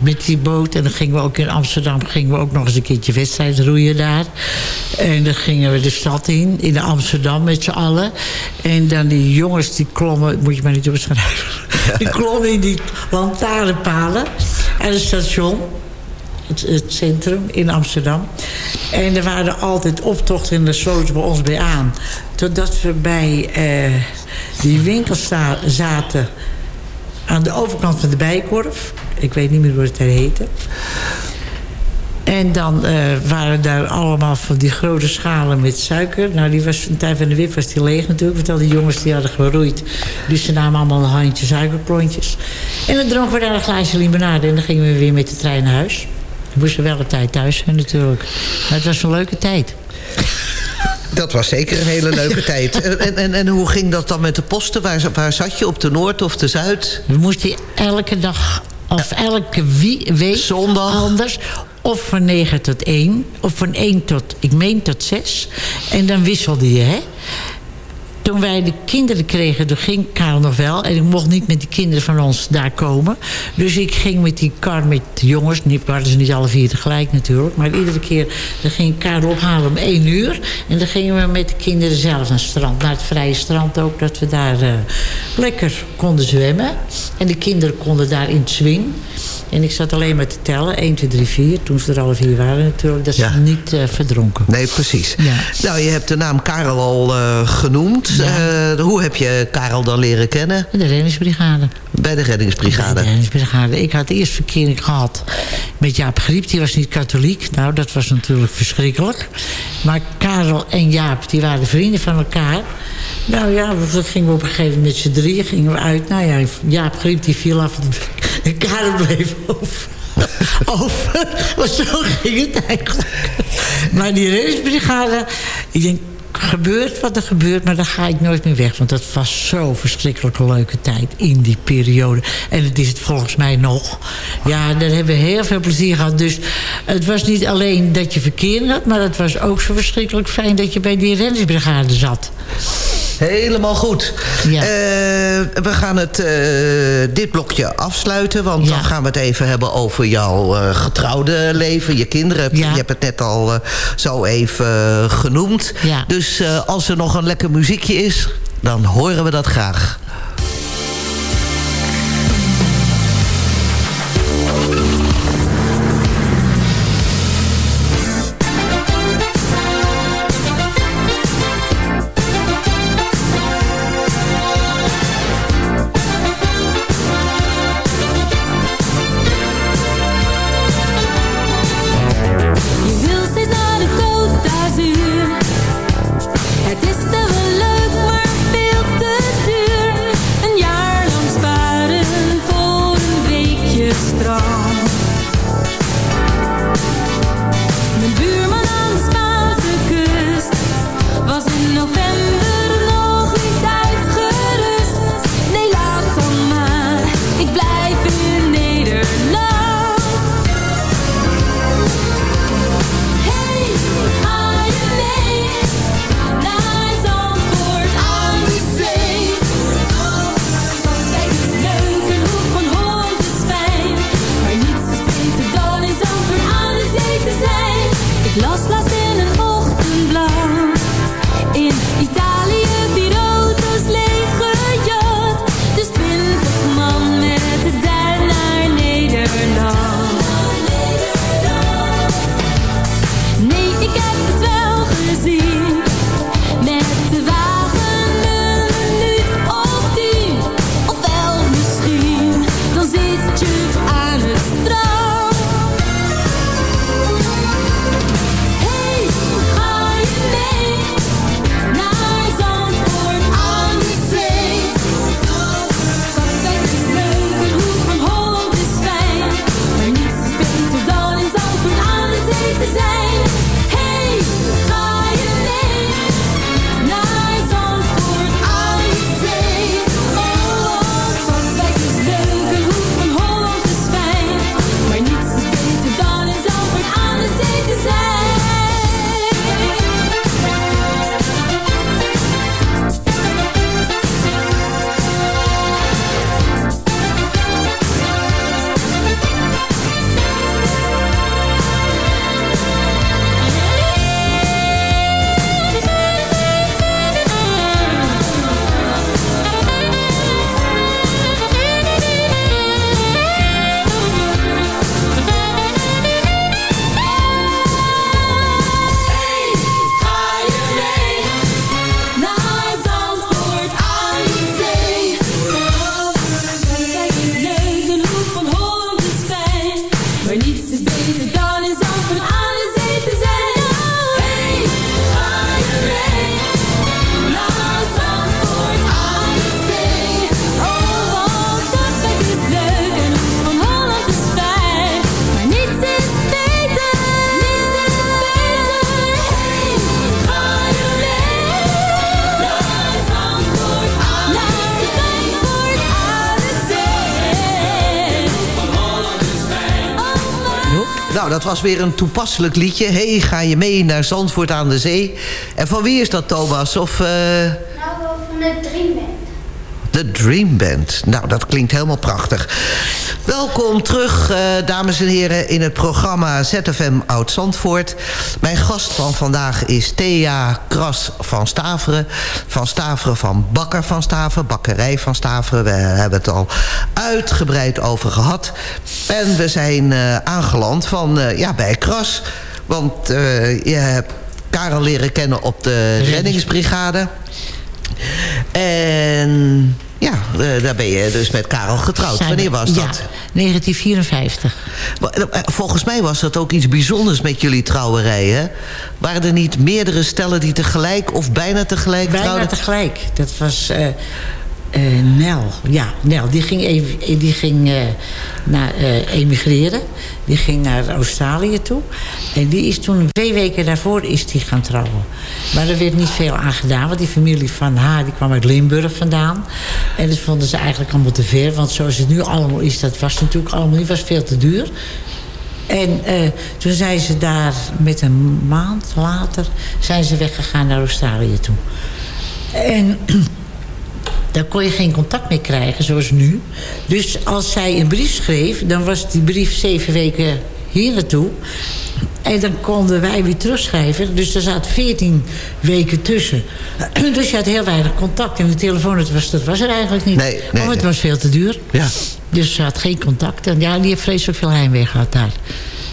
met die boot. En dan gingen we ook in Amsterdam gingen we ook nog eens een keertje wedstrijd roeien daar. En dan gingen we de stad in, in Amsterdam met z'n allen. En dan die jongens die klommen, moet je maar niet opschrijven. [LAUGHS] Die klommen in die lantaarnpalen aan het station. Het, het centrum in Amsterdam. En er waren altijd optochten en daar sloten we ons bij aan. Totdat we bij eh, die winkels sta- zaten aan de overkant van de Bijkorf. Ik weet niet meer hoe het daar heette. En dan eh, waren daar allemaal van die grote schalen met suiker. Nou, die was een tijd van de wip was die leeg natuurlijk. Want al die jongens die hadden geroeid. Dus ze namen allemaal een handje suikerklontjes. En dan dronken we daar een glaasje limonade. En dan gingen we weer met de trein naar huis. We moesten wel op tijd thuis zijn natuurlijk. Maar het was een leuke tijd. Dat was zeker een hele leuke [LAUGHS] tijd. En, en, en hoe ging dat dan met de posten? Waar, waar zat je? Op de Noord of de Zuid? We moesten elke dag, of elke wie, week Zondag. anders. Of van 9 tot 1. Of van 1 tot, ik meen tot 6. En dan wisselde je, hè. Toen wij de kinderen kregen, toen ging Karel nog wel. En ik mocht niet met die kinderen van ons daar komen. Dus ik ging met die kar met de jongens. Niet waren ze niet alle vier tegelijk natuurlijk. Maar iedere keer dan ging ik Karel ophalen om één uur. En dan gingen we met de kinderen zelf naar het strand. Naar het vrije strand ook. Dat we daar eh, lekker konden zwemmen. En de kinderen konden daar in het swing. En ik zat alleen maar te tellen. 1, 2, 3, 4. Toen ze er alle vier waren natuurlijk. Dat ze Ja. niet eh, verdronken. Nee, precies. Ja. Nou, je hebt de naam Karel al eh, genoemd. Ja. Eh, hoe heb je Karel dan leren kennen? De reddingsbrigade. Bij de reddingsbrigade. Bij de reddingsbrigade. Ik had eerst verkering gehad met Jaap Griep. Die was niet katholiek. Nou, dat was natuurlijk verschrikkelijk. Maar Karel en Jaap, die waren vrienden van elkaar. Nou ja, dan gingen we op een gegeven moment met z'n drieën gingen we uit. Nou ja, Jaap Griep die viel af [LAUGHS] en Karel bleef over. [LAUGHS] over. Zo ging het eigenlijk. Maar die reddingsbrigade, ik denk, gebeurt wat er gebeurt, maar dan ga ik nooit meer weg. Want dat was zo verschrikkelijk leuke tijd in die periode. En het is het volgens mij nog. Ja, daar hebben we heel veel plezier gehad. Dus het was niet alleen dat je verkeer had... maar het was ook zo verschrikkelijk fijn dat je bij die reddingsbrigade zat. Helemaal goed. Ja. Eh, we gaan het, eh, dit blokje afsluiten. Want Ja. dan gaan we het even hebben over jouw eh, getrouwde leven. Je kinderen. Ja. Je hebt het net al zo even genoemd. Dus als er nog een lekker muziekje is... dan horen we dat graag. Nou, dat was weer een toepasselijk liedje. hey, ga je mee naar Zandvoort aan de Zee? En van wie is dat, Thomas? Of, eh, Nou, van de Dream De Dream Band. Nou, dat klinkt helemaal prachtig. Welkom terug, eh, dames en heren, in het programma ZFM Oud-Zandvoort. Mijn gast van vandaag is Thea Kras van Staveren. Van Staveren van Bakker van Staveren, Bakkerij van Staveren. We hebben het al uitgebreid over gehad. En we zijn eh, aangeland van, eh, ja, bij Kras. Want je hebt Karel leren kennen op de reddingsbrigade. En ja, eh, daar ben je dus met Karel getrouwd. Zijn Wanneer was ja, dat? 1954. Wa- eh, Volgens mij was dat ook iets bijzonders met jullie trouwerij, hè? Waren er niet meerdere stellen die tegelijk of bijna tegelijk Bijna trouwden? tegelijk. Dat was eh, eh, Nel. Ja, Nel. Die ging, even, die ging eh, naar, eh, emigreren. Die ging naar Australië toe. En die is toen, twee weken daarvoor, is die gaan trouwen. Maar er werd niet veel aan gedaan. Want die familie van haar, die kwam uit Limburg vandaan. En dat vonden ze eigenlijk allemaal te ver. Want zoals het nu allemaal is, dat was natuurlijk allemaal niet. was veel te duur. En toen zijn ze daar met een maand later... zijn ze weggegaan naar Australië toe. En [CLEARS THROAT] daar kon je geen contact mee krijgen, zoals nu. Dus als zij een brief schreef, dan was die brief zeven weken hier naartoe. En dan konden wij weer terugschrijven. Dus er zaten veertien weken tussen. [CLEARS THROAT] Dus je had heel weinig contact. En de telefoon, dat was, dat was er eigenlijk niet. Nee, nee, of het nee. was veel te duur. Ja. Dus ze had geen contact. En ja, die heeft vreselijk veel heimwee gehad daar.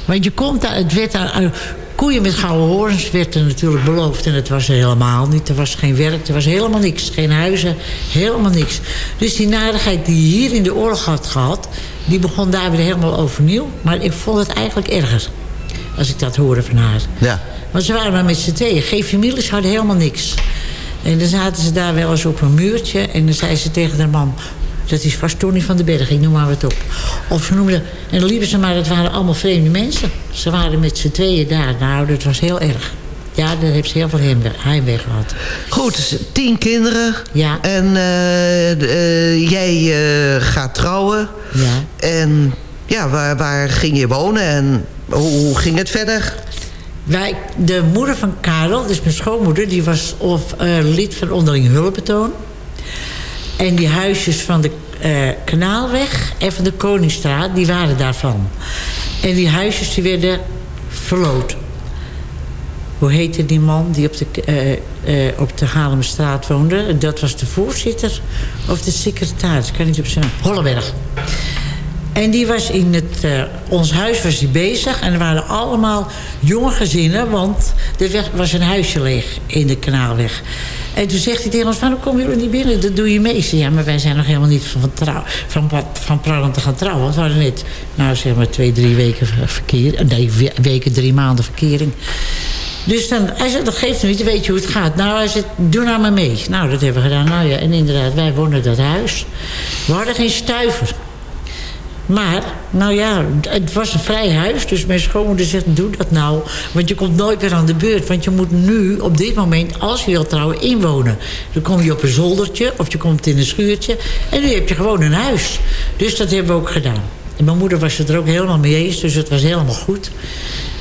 Want je komt daar, het werd daar... koeien met gouden horens werd er natuurlijk beloofd. En het was er helemaal niet. Er was geen werk, er was helemaal niks. Geen huizen, helemaal niks. Dus die narigheid die je hier in de oorlog had gehad... die begon daar weer helemaal overnieuw. Maar ik vond het eigenlijk erger. Als ik dat hoorde van haar. Ja. Want ze waren maar met z'n tweeën. Geen families hadden helemaal niks. En dan zaten ze daar wel eens op een muurtje. En dan zei ze tegen haar man... Dat is vast Tony van den Berg, ik noem maar wat op. Of ze noemden... En dan liepen ze maar, dat waren allemaal vreemde mensen. Ze waren met z'n tweeën daar. Nou, dat was heel erg. Ja, daar heeft ze heel veel heimwee, heimwee gehad. Goed, dus tien kinderen. Ja. En eh, eh, jij eh, gaat trouwen. Ja. En ja, waar, waar ging je wonen en hoe, hoe ging het verder? Wij, de moeder van Karel, dus mijn schoonmoeder... die was of, lid van onderling hulpbetoon. En die huisjes van de eh, Kanaalweg en van de Koningsstraat... die waren daarvan. En die huisjes die werden verloot. Hoe heette die man die op de, eh, eh, op de Haarlemstraat woonde? Dat was de voorzitter of de secretaris. Kan niet op zijn naam. Hollenberg. En die was in het, eh, ons huis was die bezig. En er waren allemaal jonge gezinnen. Want er was een huisje leeg in de kanaalweg. En toen zegt hij tegen ons, waarom komen jullie niet binnen? Dat doe je mee. Ik zei, ja, maar wij zijn nog helemaal niet van, van, van plan om te gaan trouwen. Want we hadden net, nou zeg maar, twee, drie weken ver- verkeer. Nee, we- weken, drie maanden verkering. Dus dan, hij zei, dat geeft niet, weet je hoe het gaat. Nou, hij zei, doe nou maar mee. Nou, dat hebben we gedaan. Nou ja, en inderdaad, wij wonnen dat huis. We hadden geen stuiver. Maar, nou ja, het was een vrij huis. Dus mijn schoonmoeder zegt, doe dat nou. Want je komt nooit meer aan de beurt. Want je moet nu, op dit moment, als je wilt trouwen, inwonen. Dan kom je op een zoldertje of je komt in een schuurtje. En nu heb je gewoon een huis. Dus dat hebben we ook gedaan. En mijn moeder was het er ook helemaal mee eens. Dus het was helemaal goed.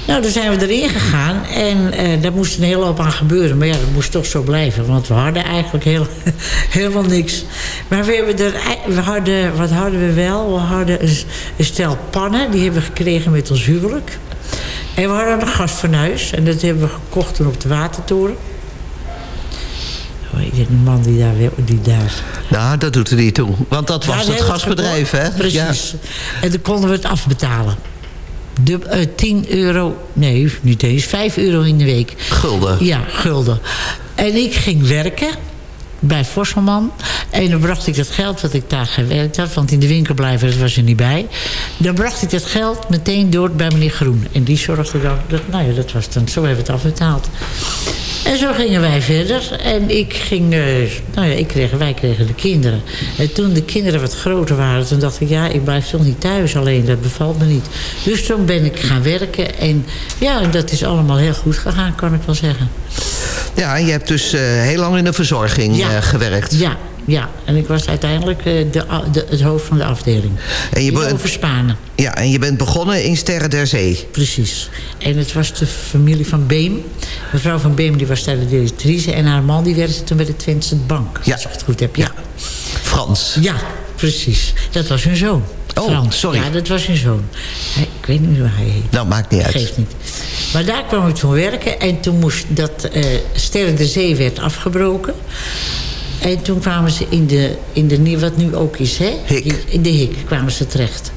Nou, toen zijn we erin gegaan en eh, daar moest een hele hoop aan gebeuren. Maar ja, dat moest toch zo blijven, want we hadden eigenlijk heel, [LAUGHS] helemaal niks. Maar we hebben er, we hadden, wat hadden we wel? We hadden een, een stel pannen, die hebben we gekregen met ons huwelijk. En we hadden een gasfornuis en dat hebben we gekocht toen op de Watertoren. Heet die man die daar... Die daar Nou, dat doet er niet toe. Want dat ja, was het gasbedrijf, hè? Precies. En dan konden we het afbetalen. De, eh, 10 euro, nee, niet eens, 5 euro in de week. Gulden. Ja, gulden. En ik ging werken bij Vosselman. En dan bracht ik dat geld wat ik daar gewerkt had... want in de winkel blijven, dat was er niet bij. Dan bracht ik dat geld meteen door bij meneer Groen. En die zorgde dan... Dat, nou ja, dat was dan, zo hebben we het afbetaald. En zo gingen wij verder. En ik ging, eh, nou ja, ik kreeg, wij kregen de kinderen. En toen de kinderen wat groter waren, toen dacht ik, ja, ik blijf toch niet thuis alleen. Dat bevalt me niet. Dus toen ben ik gaan werken. En ja, dat is allemaal heel goed gegaan, kan ik wel zeggen. Ja, je hebt dus eh, heel lang in de verzorging Ja. Eh, gewerkt. Ja, Ja, en ik was uiteindelijk eh, de, de, het hoofd van de afdeling. En je In bent- Overspanen. Ja, en je bent begonnen in Sterren der Zee. Precies. En het was de familie van Beem. Mevrouw van Beem die was daar de directrice. En haar man die werkte toen bij de Twentse Bank. Ja. Als ik het goed heb. Ja. Frans. Ja, precies. Dat was hun zoon. Oh, Frans. sorry. Ja, dat was hun zoon. Hij- ik weet niet hoe hij heet. Nou, maakt niet uit. Geeft niet. Maar daar kwam ik toen werken. En toen moest dat eh Sterren de Zee werd afgebroken. En toen kwamen ze in de, in de wat nu ook is, hè? Hik. In de Hik kwamen ze terecht.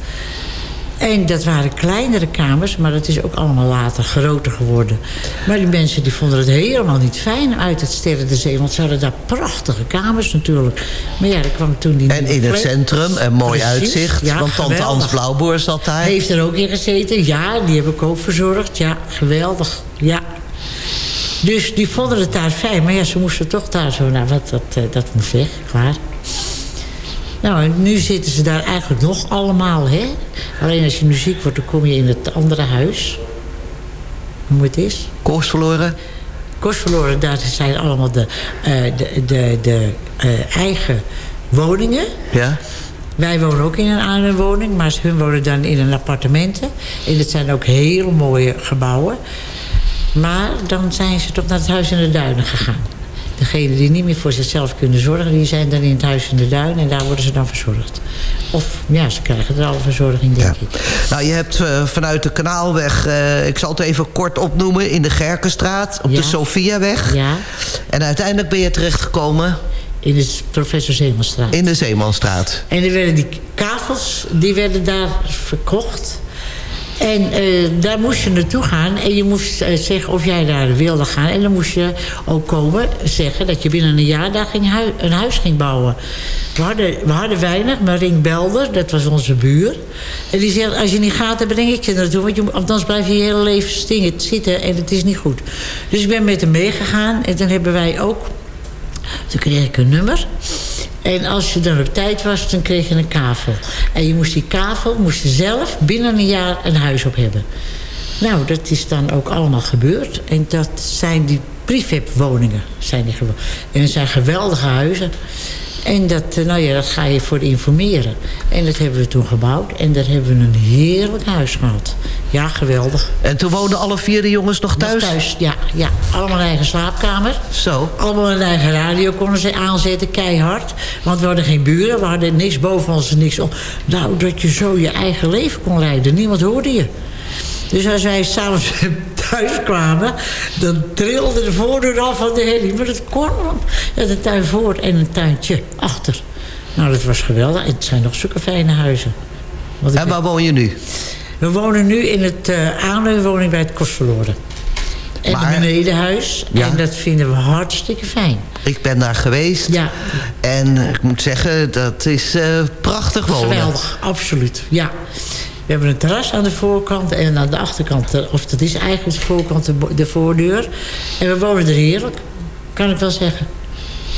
En dat waren kleinere kamers, maar dat is ook allemaal later groter geworden. Maar die mensen die vonden het helemaal niet fijn uit het Sterren de Zee. Want ze hadden daar prachtige kamers natuurlijk. Maar ja, er kwam toen die... En in het centrum, een mooi Precies, uitzicht. ja, want tante. Ans Blauwboer zat daar. Heeft er ook in gezeten, ja. Die heb ik ook verzorgd. Ja, geweldig. Ja. Dus die vonden het daar fijn. Maar ja, ze moesten toch daar zo... Nou, wat, dat, eh, dat moest weg, klaar. Nou, en nu zitten ze daar eigenlijk nog allemaal, hè. Alleen als je nu ziek wordt, dan kom je in het andere huis. Hoe het is. Koers verloren. Kostverloren, daar zijn allemaal de, eh, de, de, de eh, eigen woningen. Ja. Wij wonen ook in een oude woning, maar hun wonen dan in een appartementen. En het zijn ook heel mooie gebouwen. Maar dan zijn ze toch naar het Huis in de Duinen gegaan. Degenen die niet meer voor zichzelf kunnen zorgen... die zijn dan in het Huis in de Duinen en daar worden ze dan verzorgd. Of ja, ze krijgen er alle verzorging, denk Ja. ik. Nou, je hebt eh, vanuit de Kanaalweg, eh, ik zal het even kort opnoemen... in de Gerkenstraat, op Ja. de Sofiaweg. Ja, En uiteindelijk ben je terechtgekomen in de Professor Zeemanstraat. in de Zeemanstraat. En er werden die kavels, die werden daar verkocht. En eh, daar moest je naartoe gaan. En je moest eh, zeggen of jij daar wilde gaan. En dan moest je ook komen zeggen dat je binnen een jaar daar ging een huis ging bouwen. We hadden, we hadden weinig, maar Ring Belder, dat was onze buur. En die zegt, als je niet gaat, dan breng ik je naartoe. Want je, anders blijf je je hele leven stingen, zitten en het is niet goed. Dus ik ben met hem meegegaan. En toen hebben wij ook toen kreeg ik een nummer. En als je dan op tijd was, dan kreeg je een kavel. En je moest die kavel moest je zelf binnen een jaar een huis op hebben. Nou, dat is dan ook allemaal gebeurd. En dat zijn die prefab-woningen. Zijn die en het zijn geweldige huizen. En dat, eh, nou ja, dat ga je voor informeren. En dat hebben we toen gebouwd. En daar hebben we een heerlijk huis gehad. Ja, geweldig. En toen woonden alle vier de jongens nog thuis? Nog thuis, ja, ja. Allemaal een eigen slaapkamer. Zo. Allemaal een eigen radio konden ze aanzetten, keihard. Want we hadden geen buren, we hadden niks boven ons en niks op. Nou, dat je zo je eigen leven kon leiden. Niemand hoorde je. Dus als wij s'avonds [LAUGHS] thuis kwamen... dan trilde de voordeur af van de herrie. Maar dat kon, je had een tuin voor en een tuintje achter. Nou, dat was geweldig. En het zijn nog zulke fijne huizen. En waar woon je nu? we wonen nu in het uh, aanleunwoning bij het Kostverloren. En Maar- het benedenhuis. Ja. En dat vinden we hartstikke fijn. Ik ben daar geweest. Ja. En ik moet zeggen, dat is eh, prachtig wonen. Geweldig, absoluut. Ja. We hebben een terras aan de voorkant en aan de achterkant... eh, of dat is eigenlijk de voorkant de, voordeur. En we wonen er heerlijk, kan ik wel zeggen.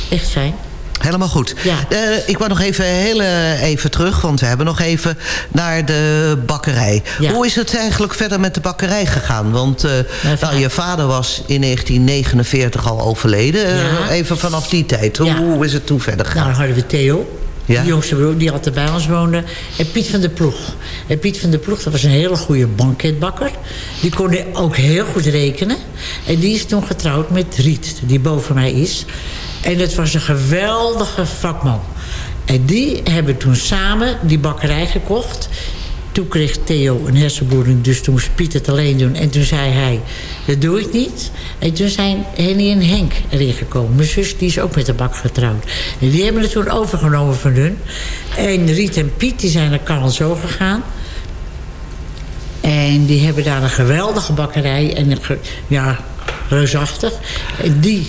Echt fijn. Helemaal goed. Ja. Eh, ik wou nog even, heel eh, even terug, want we hebben nog even naar de bakkerij. Ja. Hoe is het eigenlijk verder met de bakkerij gegaan? Want nou, je vader was in 1949 al overleden. Even vanaf die tijd. Hoe is het toen verder gegaan? Nou, dan hadden we Theo. Ja. De jongste broer die altijd bij ons woonde. En Piet van der Ploeg. En Piet van der Ploeg, dat was een hele goede banketbakker. Die kon ook heel goed rekenen. En die is toen getrouwd met Riet, die boven mij is. En dat was een geweldige vakman. En die hebben toen samen die bakkerij gekocht. Toen kreeg Theo een hersenbloeding, dus toen moest Piet het alleen doen. En toen zei hij, dat doe ik niet. En toen zijn Henny en Henk erin gekomen. Mijn zus die is ook met de bak getrouwd. En die hebben het toen overgenomen van hun. En Riet en Piet die zijn naar Carlzo gegaan. En die hebben daar een geweldige bakkerij. En ja, reusachtig. En die,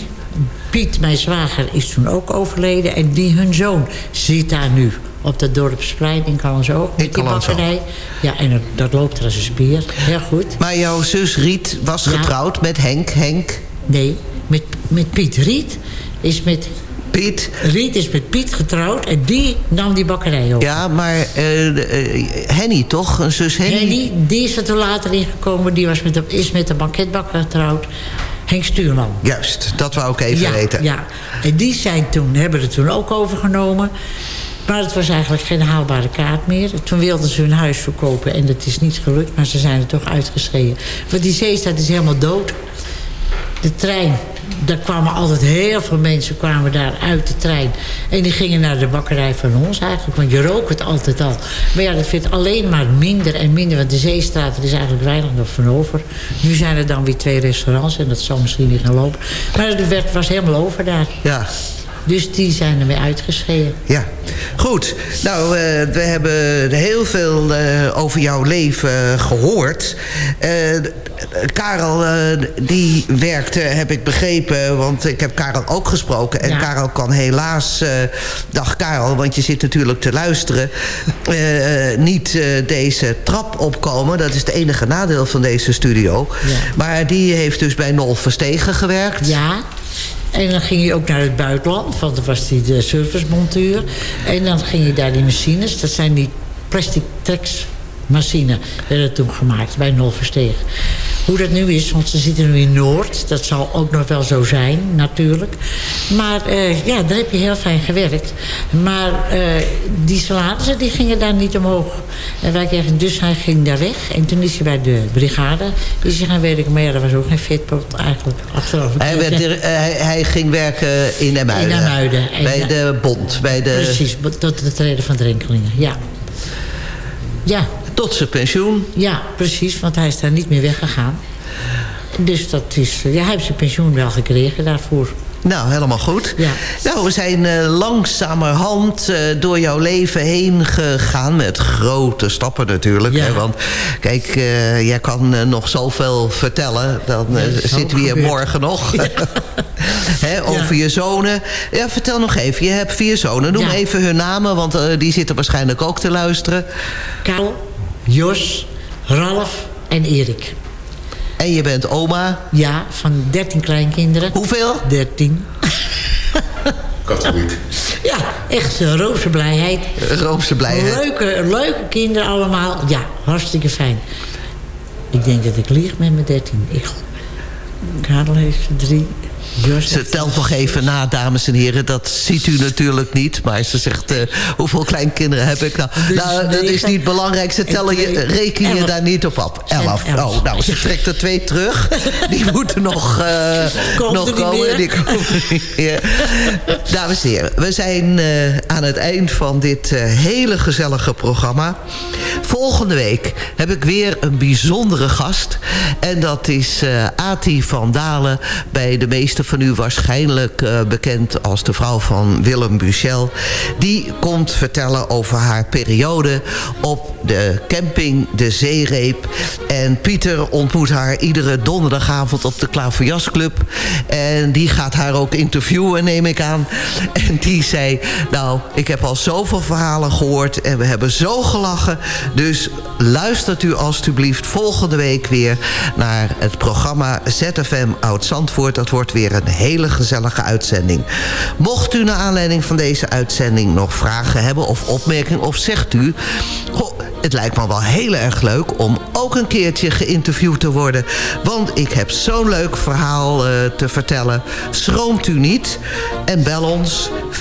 Piet, mijn zwager, is toen ook overleden. En die, hun zoon, zit daar nu op dat dorpsplein in Callenzo. In Met die bakkerij. Ja, en dat, dat loopt er als een spier. Heel goed. Maar jouw zus Riet was Ja. getrouwd met Henk. Henk, Nee, met, met Piet. Riet is met, Piet. Riet is met Piet getrouwd. En die nam die bakkerij over. Ja, maar eh, de, eh, Henny toch? Een zus Henny? Henny, die is er toen later ingekomen. Die was met de, is met de banketbakker getrouwd. Henk Stuurman. Juist, dat wou ik even ja, weten. Ja, en die zijn toen, hebben het toen ook overgenomen. Maar het was eigenlijk geen haalbare kaart meer. Toen wilden ze hun huis verkopen en dat is niet gelukt. Maar ze zijn er toch uitgeschreven. Want die zeestaat is helemaal dood. De trein, daar kwamen altijd heel veel mensen kwamen daar uit de trein. En die gingen naar de bakkerij van ons eigenlijk. Want je rook het altijd al. Maar ja, dat vindt alleen maar minder en minder. Want de Zeestraat, er is eigenlijk weinig nog van over. Nu zijn er dan weer twee restaurants. En dat zal misschien niet gaan lopen. Maar het was helemaal over daar. Ja. Dus die zijn er weer uitgeschreven. Ja, goed. Nou, uh, we hebben heel veel uh, over jouw leven gehoord. Uh, Karel, die werkte, heb ik begrepen... want ik heb Karel ook gesproken. En ja. Karel kan helaas... dag Karel, want je zit natuurlijk te luisteren... niet deze trap opkomen. Dat is het enige nadeel van deze studio. Ja. Maar die heeft dus bij Nol Verstegen gewerkt. Ja. En dan ging je ook naar het buitenland, want dan was hij de servicemonteur. En dan ging je daar die machines, dat zijn die plastic tracks machine werden toen gemaakt bij Nolversteeg. Hoe dat nu is, want ze zitten nu in Noord. Dat zal ook nog wel zo zijn, natuurlijk. Maar uh, ja, daar heb je heel fijn gewerkt. Maar uh, die salarissen die gingen daar niet omhoog. En wij kregen, dus hij ging daar weg. En toen is hij bij de brigade is hij gaan werken. Maar ja, dat was ook geen vetpot eigenlijk. Achteraf. Hij, werd er, uh, hij, hij, ging werken in Emuiden. In Emuiden. Bij de bond. Bij de... Precies, tot de treden van Drenkelingen, ja. Ja, tot zijn pensioen. Ja, precies, want hij is daar niet meer weggegaan. Dus dat is, ja, hij heeft zijn pensioen wel gekregen daarvoor. Nou, helemaal goed. Ja. Nou, we zijn uh, langzamerhand uh, door jouw leven heen gegaan. Met grote stappen natuurlijk. Ja. Hè, want kijk, uh, jij kan nog zoveel vertellen. Dan zitten we hier morgen nog. Ja. [LAUGHS] Over je zonen. Ja, vertel nog even. Je hebt vier zonen. Noem even hun namen, want die zitten waarschijnlijk ook te luisteren. Karel, Jos, Ralf en Erik. En je bent oma? Ja, van 13 kleinkinderen. Hoeveel? 13. [LAUGHS] Katholiek. Ja, echt uh, roze blijheid. Roze blijheid. Leuke, leuke kinderen allemaal. Ja, hartstikke fijn. Ik denk dat ik lieg met mijn 13. Ik, Karel heeft drie, ze telt nog even na, dames en heren. Dat ziet u natuurlijk niet. Maar ze zegt, uh, hoeveel kleinkinderen heb ik nou? Dus nou, dat is niet belangrijk. Ze tellen je, reken je elf. daar niet op af. Elf. elf. Oh, nou, ze trekt er twee terug. [LAUGHS] Die moeten nog, uh, nog komen. Die komen [LAUGHS] dames en heren, we zijn uh, aan het eind van dit hele gezellige programma. Volgende week heb ik weer een bijzondere gast. En dat is Ati van Dalen bij de meeste van u waarschijnlijk uh, bekend als de vrouw van Willem Buchel. Die komt vertellen over haar periode op de camping De Zeereep. En Pieter ontmoet haar iedere donderdagavond op de Klaverjasclub. En die gaat haar ook interviewen, neem ik aan. [LAUGHS] En die zei, nou, ik heb al zoveel verhalen gehoord en we hebben zo gelachen. Dus luistert u alstublieft volgende week weer naar het programma ZFM Oud-Zandvoort. Dat wordt weer een hele gezellige uitzending. Mocht u naar aanleiding van deze uitzending nog vragen hebben of opmerkingen... of zegt u, het lijkt me wel heel erg leuk om ook een keertje geïnterviewd te worden. Want ik heb zo'n leuk verhaal uh, te vertellen. Schroomt u niet en bel ons 5730393.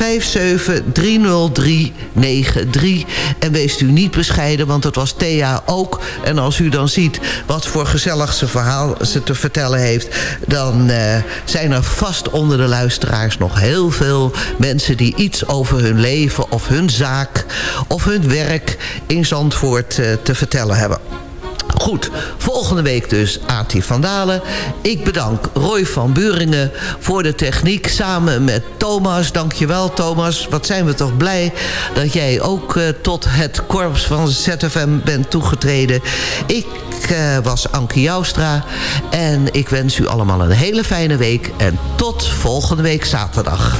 En wees u niet bescheiden, want dat was Thea ook. En als u dan ziet wat voor gezellig ze verhaal ze te vertellen heeft... dan uh, zijn er vast onder de luisteraars nog heel veel mensen... die iets over hun leven of hun zaak of hun werk in Zandvoort uh, te vertellen hebben. Goed, volgende week dus Ati van Dalen. Ik bedank Roy van Buringen voor de techniek samen met Thomas. Dankjewel Thomas. Wat zijn we toch blij dat jij ook uh, tot het korps van ZFM bent toegetreden. Ik uh, was Anke Joustra en ik wens u allemaal een hele fijne week. En tot volgende week zaterdag.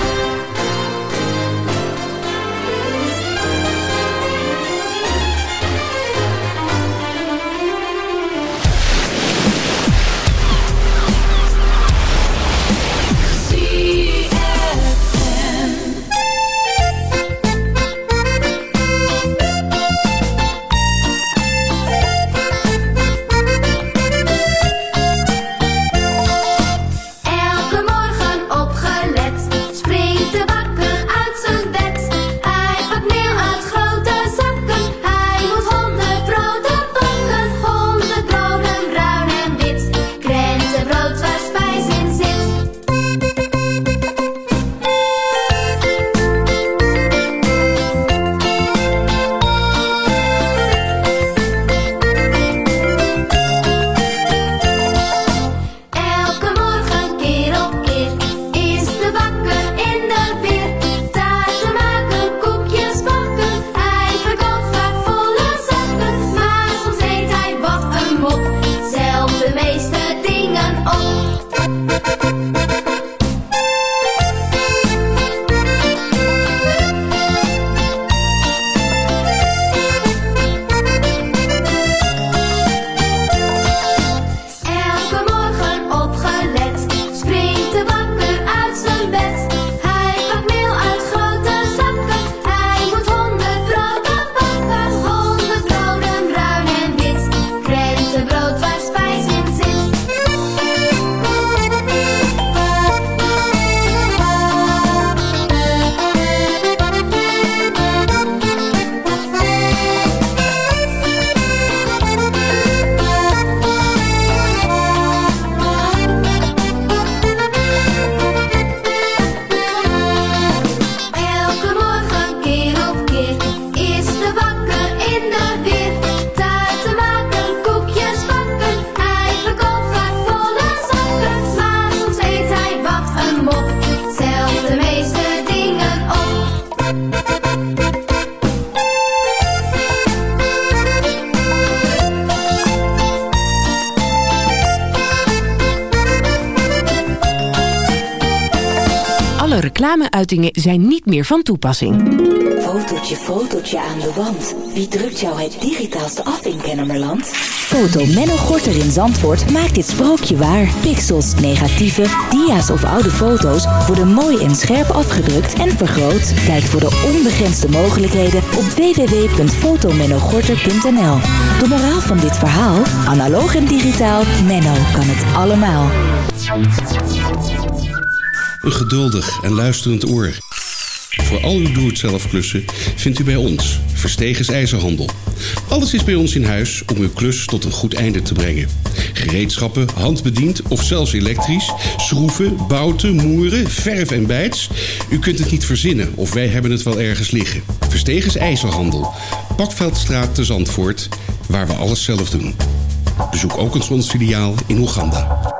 Alle reclameuitingen zijn niet meer van toepassing. Fotootje, fotootje aan de wand. Wie drukt jou het digitaalste af in Kennemerland? Foto Menno Gorter in Zandvoort maakt dit sprookje waar. Pixels, negatieve, dia's of oude foto's worden mooi en scherp afgedrukt en vergroot. Kijk voor de onbegrensde mogelijkheden op www.fotomennogorter.nl De moraal van dit verhaal? Analoog en digitaal, Menno kan het allemaal. Een geduldig en luisterend oor. Voor al uw doe-het-zelf klussen vindt u bij ons Verstegens IJzerhandel. Alles is bij ons in huis om uw klus tot een goed einde te brengen. Gereedschappen, handbediend of zelfs elektrisch, schroeven, bouten, moeren, verf en bijts. U kunt het niet verzinnen of wij hebben het wel ergens liggen. Verstegens IJzerhandel. Pakveldstraat te Zandvoort, waar we alles zelf doen. Bezoek ook ons ons filiaal in Oeganda.